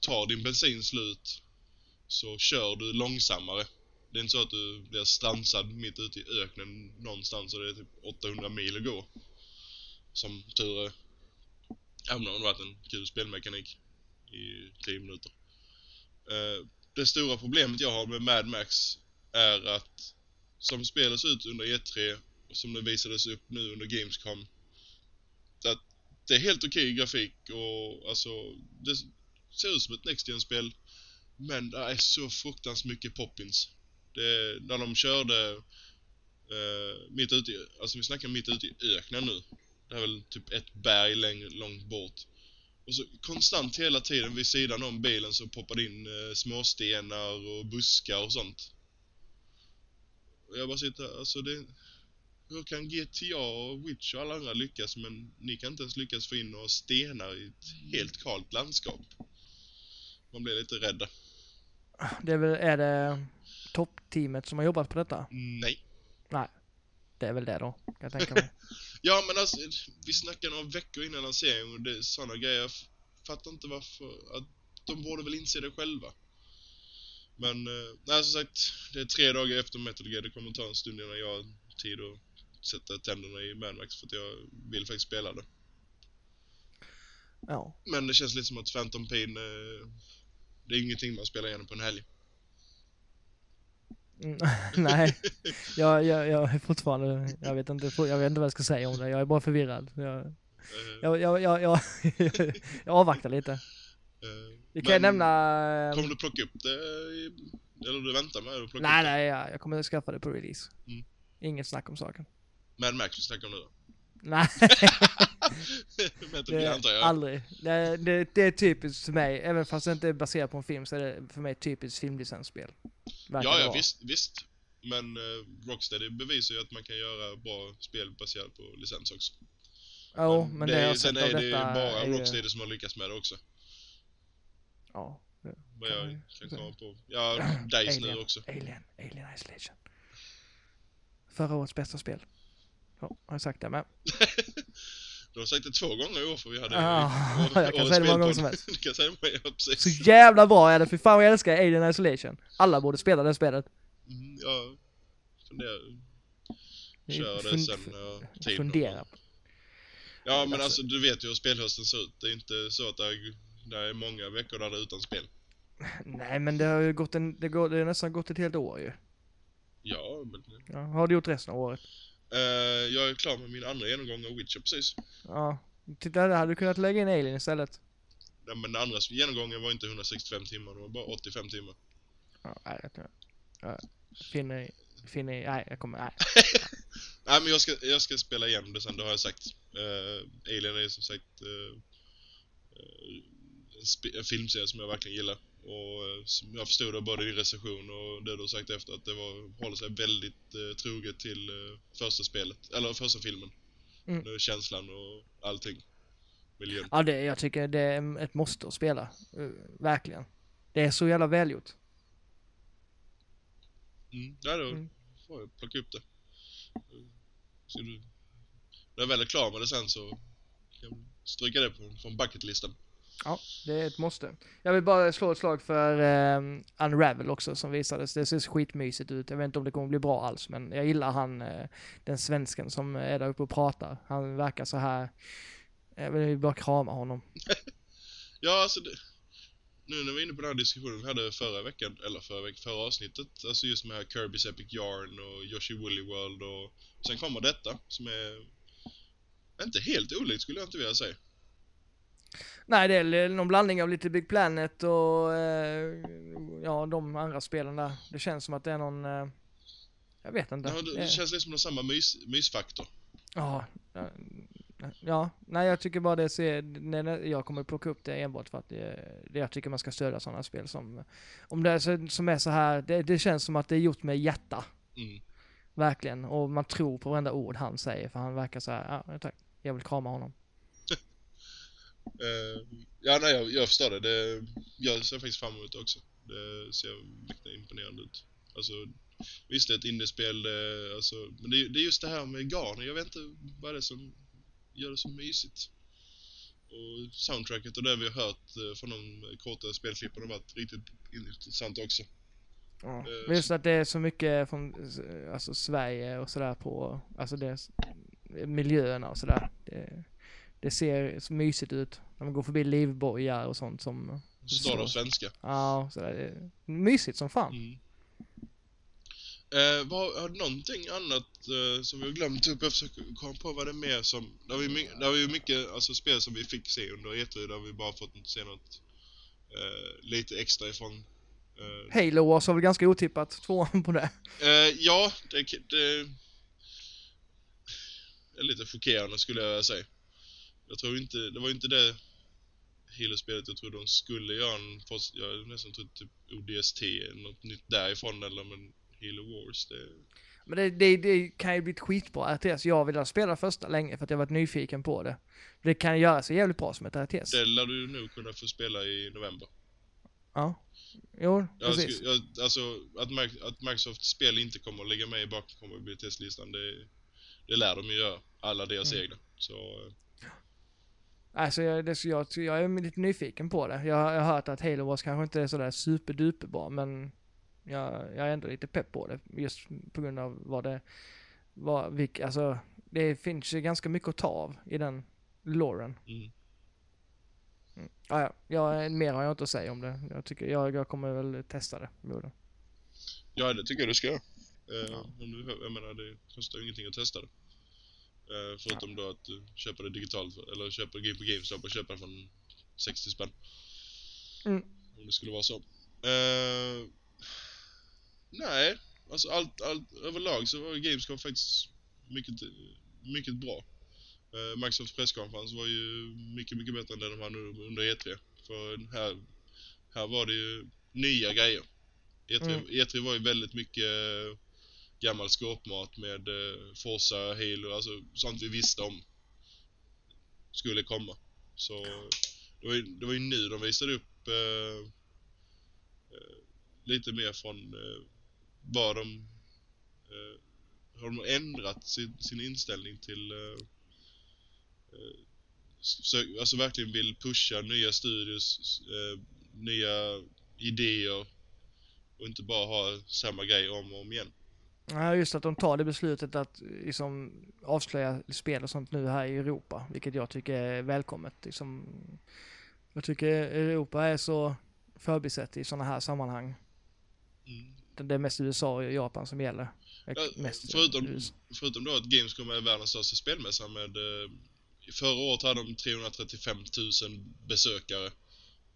tar din bensin slut så kör du långsammare. Det är inte så att du blir stansad mitt ute i öknen någonstans och det är typ 800 mil att gå. Som tur är. Även om det varit en kul spelmekanik i 10 minuter. Eh, det stora problemet jag har med Mad Max är att som spelet ser ut under E3 och som det visades upp nu under Gamescom. Att det är helt okej grafik och alltså det ser ut som ett Next spel men det är så fruktansvärt mycket poppins. Det, när de körde eh, mitt ute i, alltså vi snackar mitt ute i öknen nu. Det är väl typ ett berg längre, långt bort. Och så konstant hela tiden vid sidan om bilen så poppade in eh, småstenar och buskar och sånt. Och jag bara sitter, alltså det... Hur kan GTA och Witch och alla andra lyckas men ni kan inte ens lyckas få in några stenar i ett helt kalt landskap? Man blir lite rädd. Det är väl, är det toppteamet som har jobbat på detta? Nej. Det är väl det då, kan jag tänka mig. (laughs) Ja men alltså, vi snackar några veckor innan lanseringen och det är såna grejer. Jag fattar inte varför, att de borde väl inse det själva. Men, eh, nej som sagt, det är tre dagar efter Metal Gear. Det kommer ta en stund innan jag har tid att sätta tänderna i Mad Max för att jag vill faktiskt spela det. Ja. Men det känns lite som att Phantom Pain, eh, det är ingenting man spelar igenom på en helg. Mm, (laughs) Nej, jag, jag, jag är fortfarande, jag vet, inte, jag vet inte vad jag ska säga om det. Jag är bara förvirrad. Jag, Eh, jag, jag, jag, jag, (laughs) jag avvaktar lite. eh, Vi kan ju men nämna... Kommer du plocka upp det, eller du väntar med att plocka Nej, upp det? nej, jag, jag kommer att skaffa det på release. Mm. Inget snack om saken. Mad Max vi snackar om nu då. Nej, (laughs) Metal det Gear antar är jag. aldrig. Det, det, det är typiskt för mig, även fast det inte är baserat på en film så är det för mig typiskt filmlicensspel. Ja, det ja vara. visst, visst. Men uh, Rocksteady bevisar ju att man kan göra bra spel baserat på licens också. Jo, men det, är, jag har sen är det ju bara är ju- Rocksteady som har lyckats med det också. Ja. det- Vad jag kan komma på. Ja, Dice (clears throat) nu också. Alien, Alien Isolation. Förra årets bästa spel. Ja, har jag sagt det med. (laughs) Du har sagt det två gånger i år för vi hade Ja, år- (laughs) jag kan säga det många gånger som helst. (laughs) Du kan säga det ja precis. Så jävla bra är det, för fan jag älskar Alien Isolation. Alla borde spela det spelet. Mm, ja, funderar. Kör det sen när tiden Fundera. Ja men Alltså- alltså du vet ju hur spelhösten ser ut. Det är inte så att det är, det är många veckor där det är utan spel. Nej men det har ju gått en, det, går, det har nästan gått ett helt år ju. Ja, men... Ja, har du gjort resten av året? Eh, jag är klar med min andra genomgång av Witcher precis. Ja. Titta där, hade du kunnat lägga in Alien istället? Nej, men den andra genomgången var inte 165 timmar, det var bara 85 timmar. Ja, nej, jag tror jag. Finner, finner, nej jag kommer, nej. (laughs) Nej men jag ska, jag ska spela igenom det sen, det har jag sagt. Eh, Alien är som sagt eh, en, en filmserie som jag verkligen gillar. Och eh, som jag förstod det både i recension och det du sagt efter att det var, håller sig väldigt eh, troget till eh, första spelet, eller första filmen. Mm. Känslan och allting. Miljön. Ja, det, jag tycker det är ett måste att spela. Eh, Verkligen. Det är så jävla välgjort. Mm. Ja, då Mm. får jag plocka upp det. Så du, när jag väl är klar med det sen så kan jag stryka det på, från bucketlisten. Ja, det är ett måste. Jag vill bara slå ett slag för um, Unravel också som visades. Det ser skitmysigt ut. Jag vet inte om det kommer bli bra alls, men jag gillar han, uh, den svensken som är där uppe och pratar. Han verkar så här. Jag vill bara krama honom. (laughs) Ja, alltså det, nu när vi är inne på den här diskussionen vi hade förra veckan, eller förra veckan, förra avsnittet, alltså just med Kirby's Epic Yarn och Yoshi Woolly World och sen kommer detta som är inte helt olikt skulle jag inte vilja säga. Nej, det är någon blandning av lite Big Planet och eh, ja, de andra spelen där. Det känns som att det är någon, eh, jag vet inte. Ja, det, det känns liksom som samma mys, mysfaktor. Ja, ja, nej jag tycker bara det ser, jag kommer plocka upp det enbart för att det, det jag tycker man ska stödja sådana spel som, om det är så, som är så här, det, det känns som att det är gjort med hjärta. Mm. Verkligen, och man tror på varenda ord han säger för han verkar så här, ja tack, jag vill krama honom. Uh, ja, nej jag, jag förstår det. det. Jag ser faktiskt fram emot det också. Det ser riktigt imponerande ut. Alltså, visst det är ett indiespel, det, alltså, men det, det är just det här med garn. Jag vet inte vad det är som gör det så mysigt. Och soundtracket och det vi har hört eh, från de korta spelklipparna har varit riktigt intressant också. Ja. Uh, just att det är så mycket från alltså, Sverige och sådär på, alltså det, miljöerna och sådär. Det, det ser så mysigt ut. När man går förbi livbojar och sånt som... Står av svenska. Ja, sådär. Mysigt som fan. Mm. Eh, vad, har du någonting annat eh, som vi har glömt upp? Jag försöker komma på vad det är mer som... Det var ju, ju mycket alltså, spel som vi fick se under E3 där vi bara fått se något eh, lite extra ifrån. Eh, Halo var väl ganska otippat, (laughs) tvåan på det. Eh, ja, det, det är lite chockerande skulle jag säga. Jag tror inte, det var inte det Halo-spelet jag trodde de skulle göra en, jag nästan trodde typ ODST, något nytt därifrån eller men Halo Wars. Det... Men det, det, det, kan ju bli ett skitbra RTS. Jag vill ha spelat första länge för att jag varit nyfiken på det. Det kan göra sig jävligt bra som ett RTS. Det lär du nog kunna få spela i november. Ja. Jo, jag precis. Jag, alltså, att, att Microsoft spel inte kommer att lägga med i bakom det, det lär de ju göra. Alla deras mm. egna. Så... Alltså jag, det, jag, jag är lite nyfiken på det. Jag, jag har hört att Halo Wars kanske inte är sådär superduper bra, men jag, jag är ändå lite pepp på det just på grund av vad det, vad, vilk, alltså det finns ju ganska mycket att ta av i den loren. Mm. Mm. Ah, ja, jag, mer har jag inte att säga om det. Jag tycker jag, jag kommer väl testa det. Både. Ja, det tycker jag du ska göra. Eh, ja. jag menar, det kostar ju ingenting att testa det. Eh, förutom ja. då att du köper det digitalt, eller köper det på GameStop och köper från 60 spänn. Mm. Om det skulle vara så. Eh, Nej, alltså allt, allt överlag så var Gamescom faktiskt mycket, mycket bra. Uh, Microsofts presskonferens var ju mycket, mycket bättre än det de hade under E3. För här, här var det ju nya grejer. E3, mm. E3 var ju väldigt mycket uh, gammal skåpmat med eh, Forza, Halo, alltså sånt vi visste om skulle komma. Så det var ju, det var ju nu de visade upp eh, eh lite mer från eh, vad de eh, har de ändrat sin, sin inställning till eh, eh, alltså verkligen vill pusha nya studios, eh, nya idéer och inte bara ha samma grej om och om igen. Ja, just att de tar det beslutet att liksom avslöja spel och sånt nu här i Europa, vilket jag tycker är välkommet. Liksom, jag tycker Europa är så förbisett i sådana här sammanhang. Mm det är mest USA och Japan som gäller. Ja, mest förutom, förutom då att Gamescom är världens största spelmässa med eh, Förra året hade de 335 000 besökare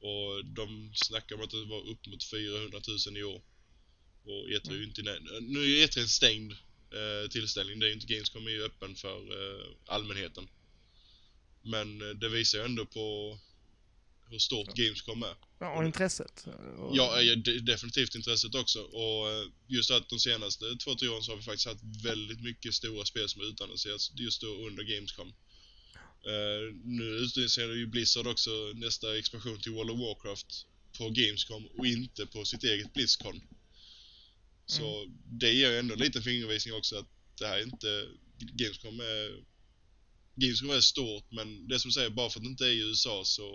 och de snackar om att det var upp mot 400 000 i år. Och E3 är ju inte Nu är E3 en stängd eh, tillställning, det är ju inte Gamescom är ju öppen för eh, allmänheten. Men eh, det visar ju ändå på hur stort ja. Gamescom är. Ja, och intresset. Och... Ja, definitivt intresset också. Och eh, just att de senaste två, tre åren så har vi faktiskt haft väldigt mycket stora spel som utannonserats just då under Gamescom. Uh, nu utannonserar ju Blizzard också nästa expansion till World of Warcraft på Gamescom och inte på sitt eget Blizzcon. Så mm. det ger ju ändå en liten fingervisning också att det här är inte... Gamescom är... Gamescom är stort men det som säger, bara för att det inte är i USA så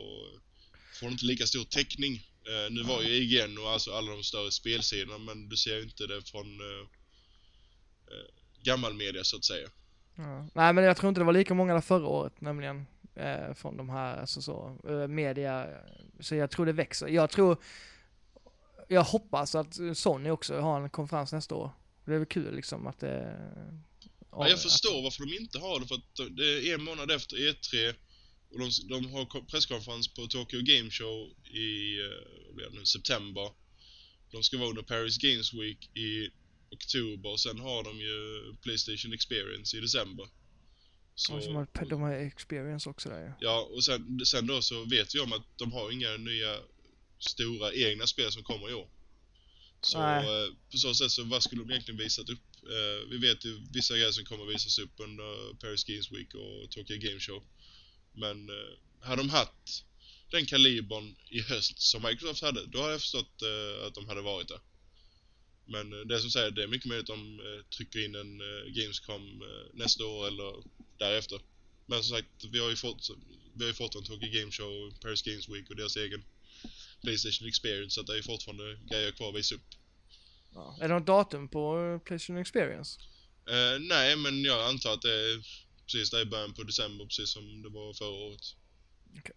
får inte lika stor täckning. Uh, nu var ju IGN och alltså alla de större spelsidorna men du ser ju inte det från uh, uh, gammal media så att säga. Ja. Nej men jag tror inte det var lika många där förra året nämligen. eh, från de här, alltså så, eh, media. Så jag tror det växer. Jag tror, jag hoppas att Sony också har en konferens nästa år. Det är väl kul liksom att det... Ja, jag förstår varför de inte har det, för att det är en månad efter E3 och de, de har ko- presskonferens på Tokyo Game Show i eh, nu, september. De ska vara under Paris Games Week i oktober och sen har de ju Playstation Experience i december. Så, som har, de har experience också där ju. Ja, och sen, sen då så vet vi om att de har inga nya stora egna spel som kommer i år. Så eh, på så sätt så vad skulle de egentligen visat upp? Eh, vi vet ju vissa grejer som kommer visas upp under Paris Games Week och Tokyo Game Show. Men eh, hade de haft den kalibern i höst som Microsoft hade, då hade jag förstått eh, att de hade varit där. Men det som säger, det är mycket möjligt att de trycker in en Gamescom nästa år eller därefter. Men som sagt, vi har ju fått, vi har ju fått en Tokyo Game Show, Paris Games Week och deras egen Playstation Experience, så att det är fortfarande grejer kvar att visa upp. Ja. Är det något datum på eh, Playstation Experience? Eh, nej, men jag antar att det är precis där i början på december, precis som det var förra året. Okej.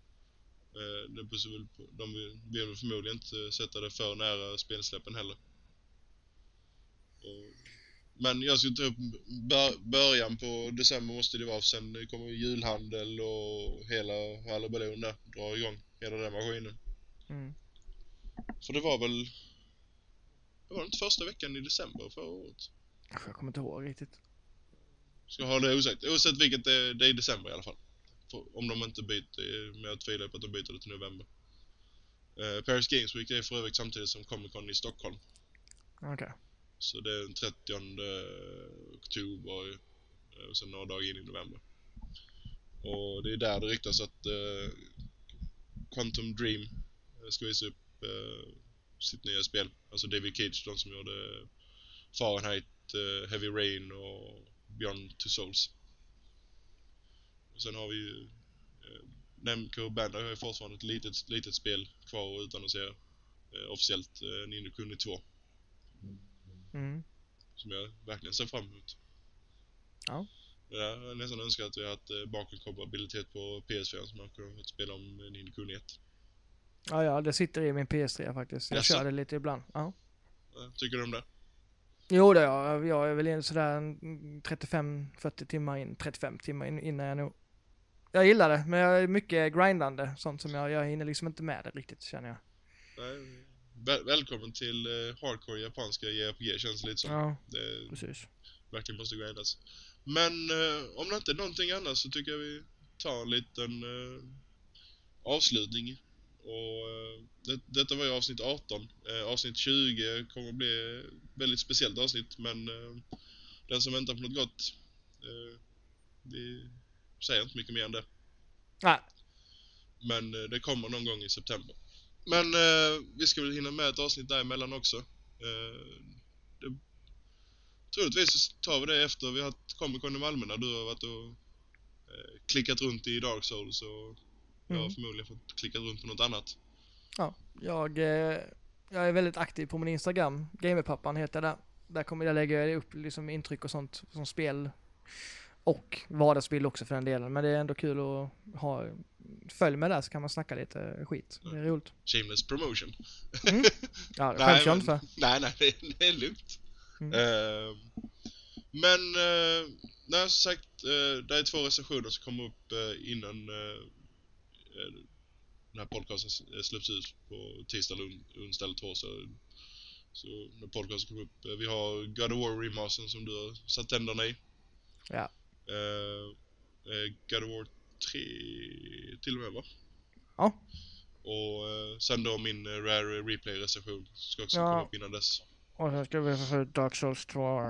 Eh, det beror väl på, de vill, vill väl förmodligen inte sätta det för nära spelsläppen heller. Och, men jag skulle ta upp bör, början på december måste det vara, för sen kommer julhandel och hela halabalon där drar igång hela den maskinen. Mm. För det var väl... Det var inte första veckan i december förra året. Jag kommer inte ihåg riktigt. Ska ha det osagt. Oavsett vilket det är, det är i december i alla fall. För, om de inte byter, men jag tvivlar på att de byter det till november. Eh, Paris Games Week är för övrigt samtidigt som Comic Con i Stockholm. Okej. Så det är den 30 oktober eh, och sen några dagar in i november. Och det är där det ryktas att eh, Quantum Dream ska visa upp eh, sitt nya spel. Alltså David Cage, de som gjorde Fahrenheit, eh, Heavy Rain och Beyond Two Souls. Och sen har vi ju eh, Namco Bandai har ju fortfarande ett litet, litet spel kvar utan att säga eh, officiellt eh, Nino Kuni 2 Mm. som jag verkligen ser fram emot. Ja. Jag nästan önskat att vi haft eh, bakåtkompatibilitet på PS4 så man kunde spela om eh, Nino Kuni 1. Ja, ja, det sitter i min PS3 faktiskt. Jag Jaså? kör det lite ibland. Ja. Eh, Tycker du om det? Jo, det jag. Jag är väl in sådär en 35-40 timmar in, 35 timmar in, innan jag nog. Jag gillar det, men jag är mycket grindande. Sånt som jag, jag hinner liksom inte med det riktigt, känner jag. Nej. Väl- välkommen till eh, hardcore japanska JRPG känns det lite som. Ja, Det precis. verkligen måste grindas. Men eh, om det inte är någonting annat så tycker jag vi tar en liten eh, avslutning. Och eh, det, detta var ju avsnitt 18. Eh, avsnitt 20 kommer att bli väldigt speciellt avsnitt men eh, den som väntar på något gott vi säger inte mycket mer än det. Nej, Men det kommer någon gång i september. Men vi ska väl hinna med ett avsnitt däremellan också. Eh, det, troligtvis tar vi det efter vi har haft Comic Con i Malmö när du har varit och klickat runt i Dark Souls och jag har Mm. förmodligen fått klickat runt på något annat. ja. Jag, eh, jag är väldigt aktiv på min Instagram. Gamerpappan heter jag där. Kommer jag lägga upp liksom intryck och sånt som spel. Och vardagsbild också för den delen. Men det är ändå kul att ha, följ med där så kan man snacka lite skit. Det är roligt. Shameless promotion. Ja, (laughs) det skäms jag inte för. (laughs) Nej, nej, det, det är lugnt. Mm. Eh, men, eh, nej, som sagt, eh, det är två recensioner som kommer upp eh, innan eh, eh, här podcasten s- släpps ut på tisdag, onsdag eller torsdag. Så när podcasten kommer upp. Eh, vi har God of War remastern som du har satt tänderna i. Ja. Eh, eh, God of War 3 till och med va? Ja. Och eh, sen då min eh, Rare Replay-recension ska också Ja. komma upp innan dess. Och sen ska vi få Dark Souls 2. (laughs)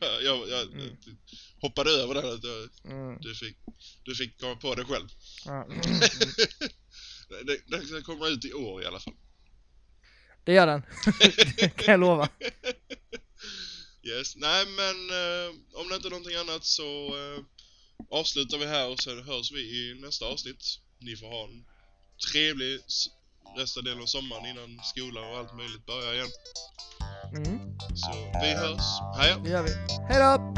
jag, jag, jag Mm. hoppade över det. att jag- Mm. Du fick, du fick komma på det själv. Ja. (laughs) det, det, det kommer ut i år i alla fall. Det gör den. (laughs) Det kan jag lova. Yes. Nej men eh, om det inte är någonting annat så eh, avslutar vi här och sen hörs vi i nästa avsnitt. Ni får ha en trevlig resten del av sommaren innan skolan och allt möjligt börjar igen. Mm. Så vi hörs. Hej Det gör vi. Hej då!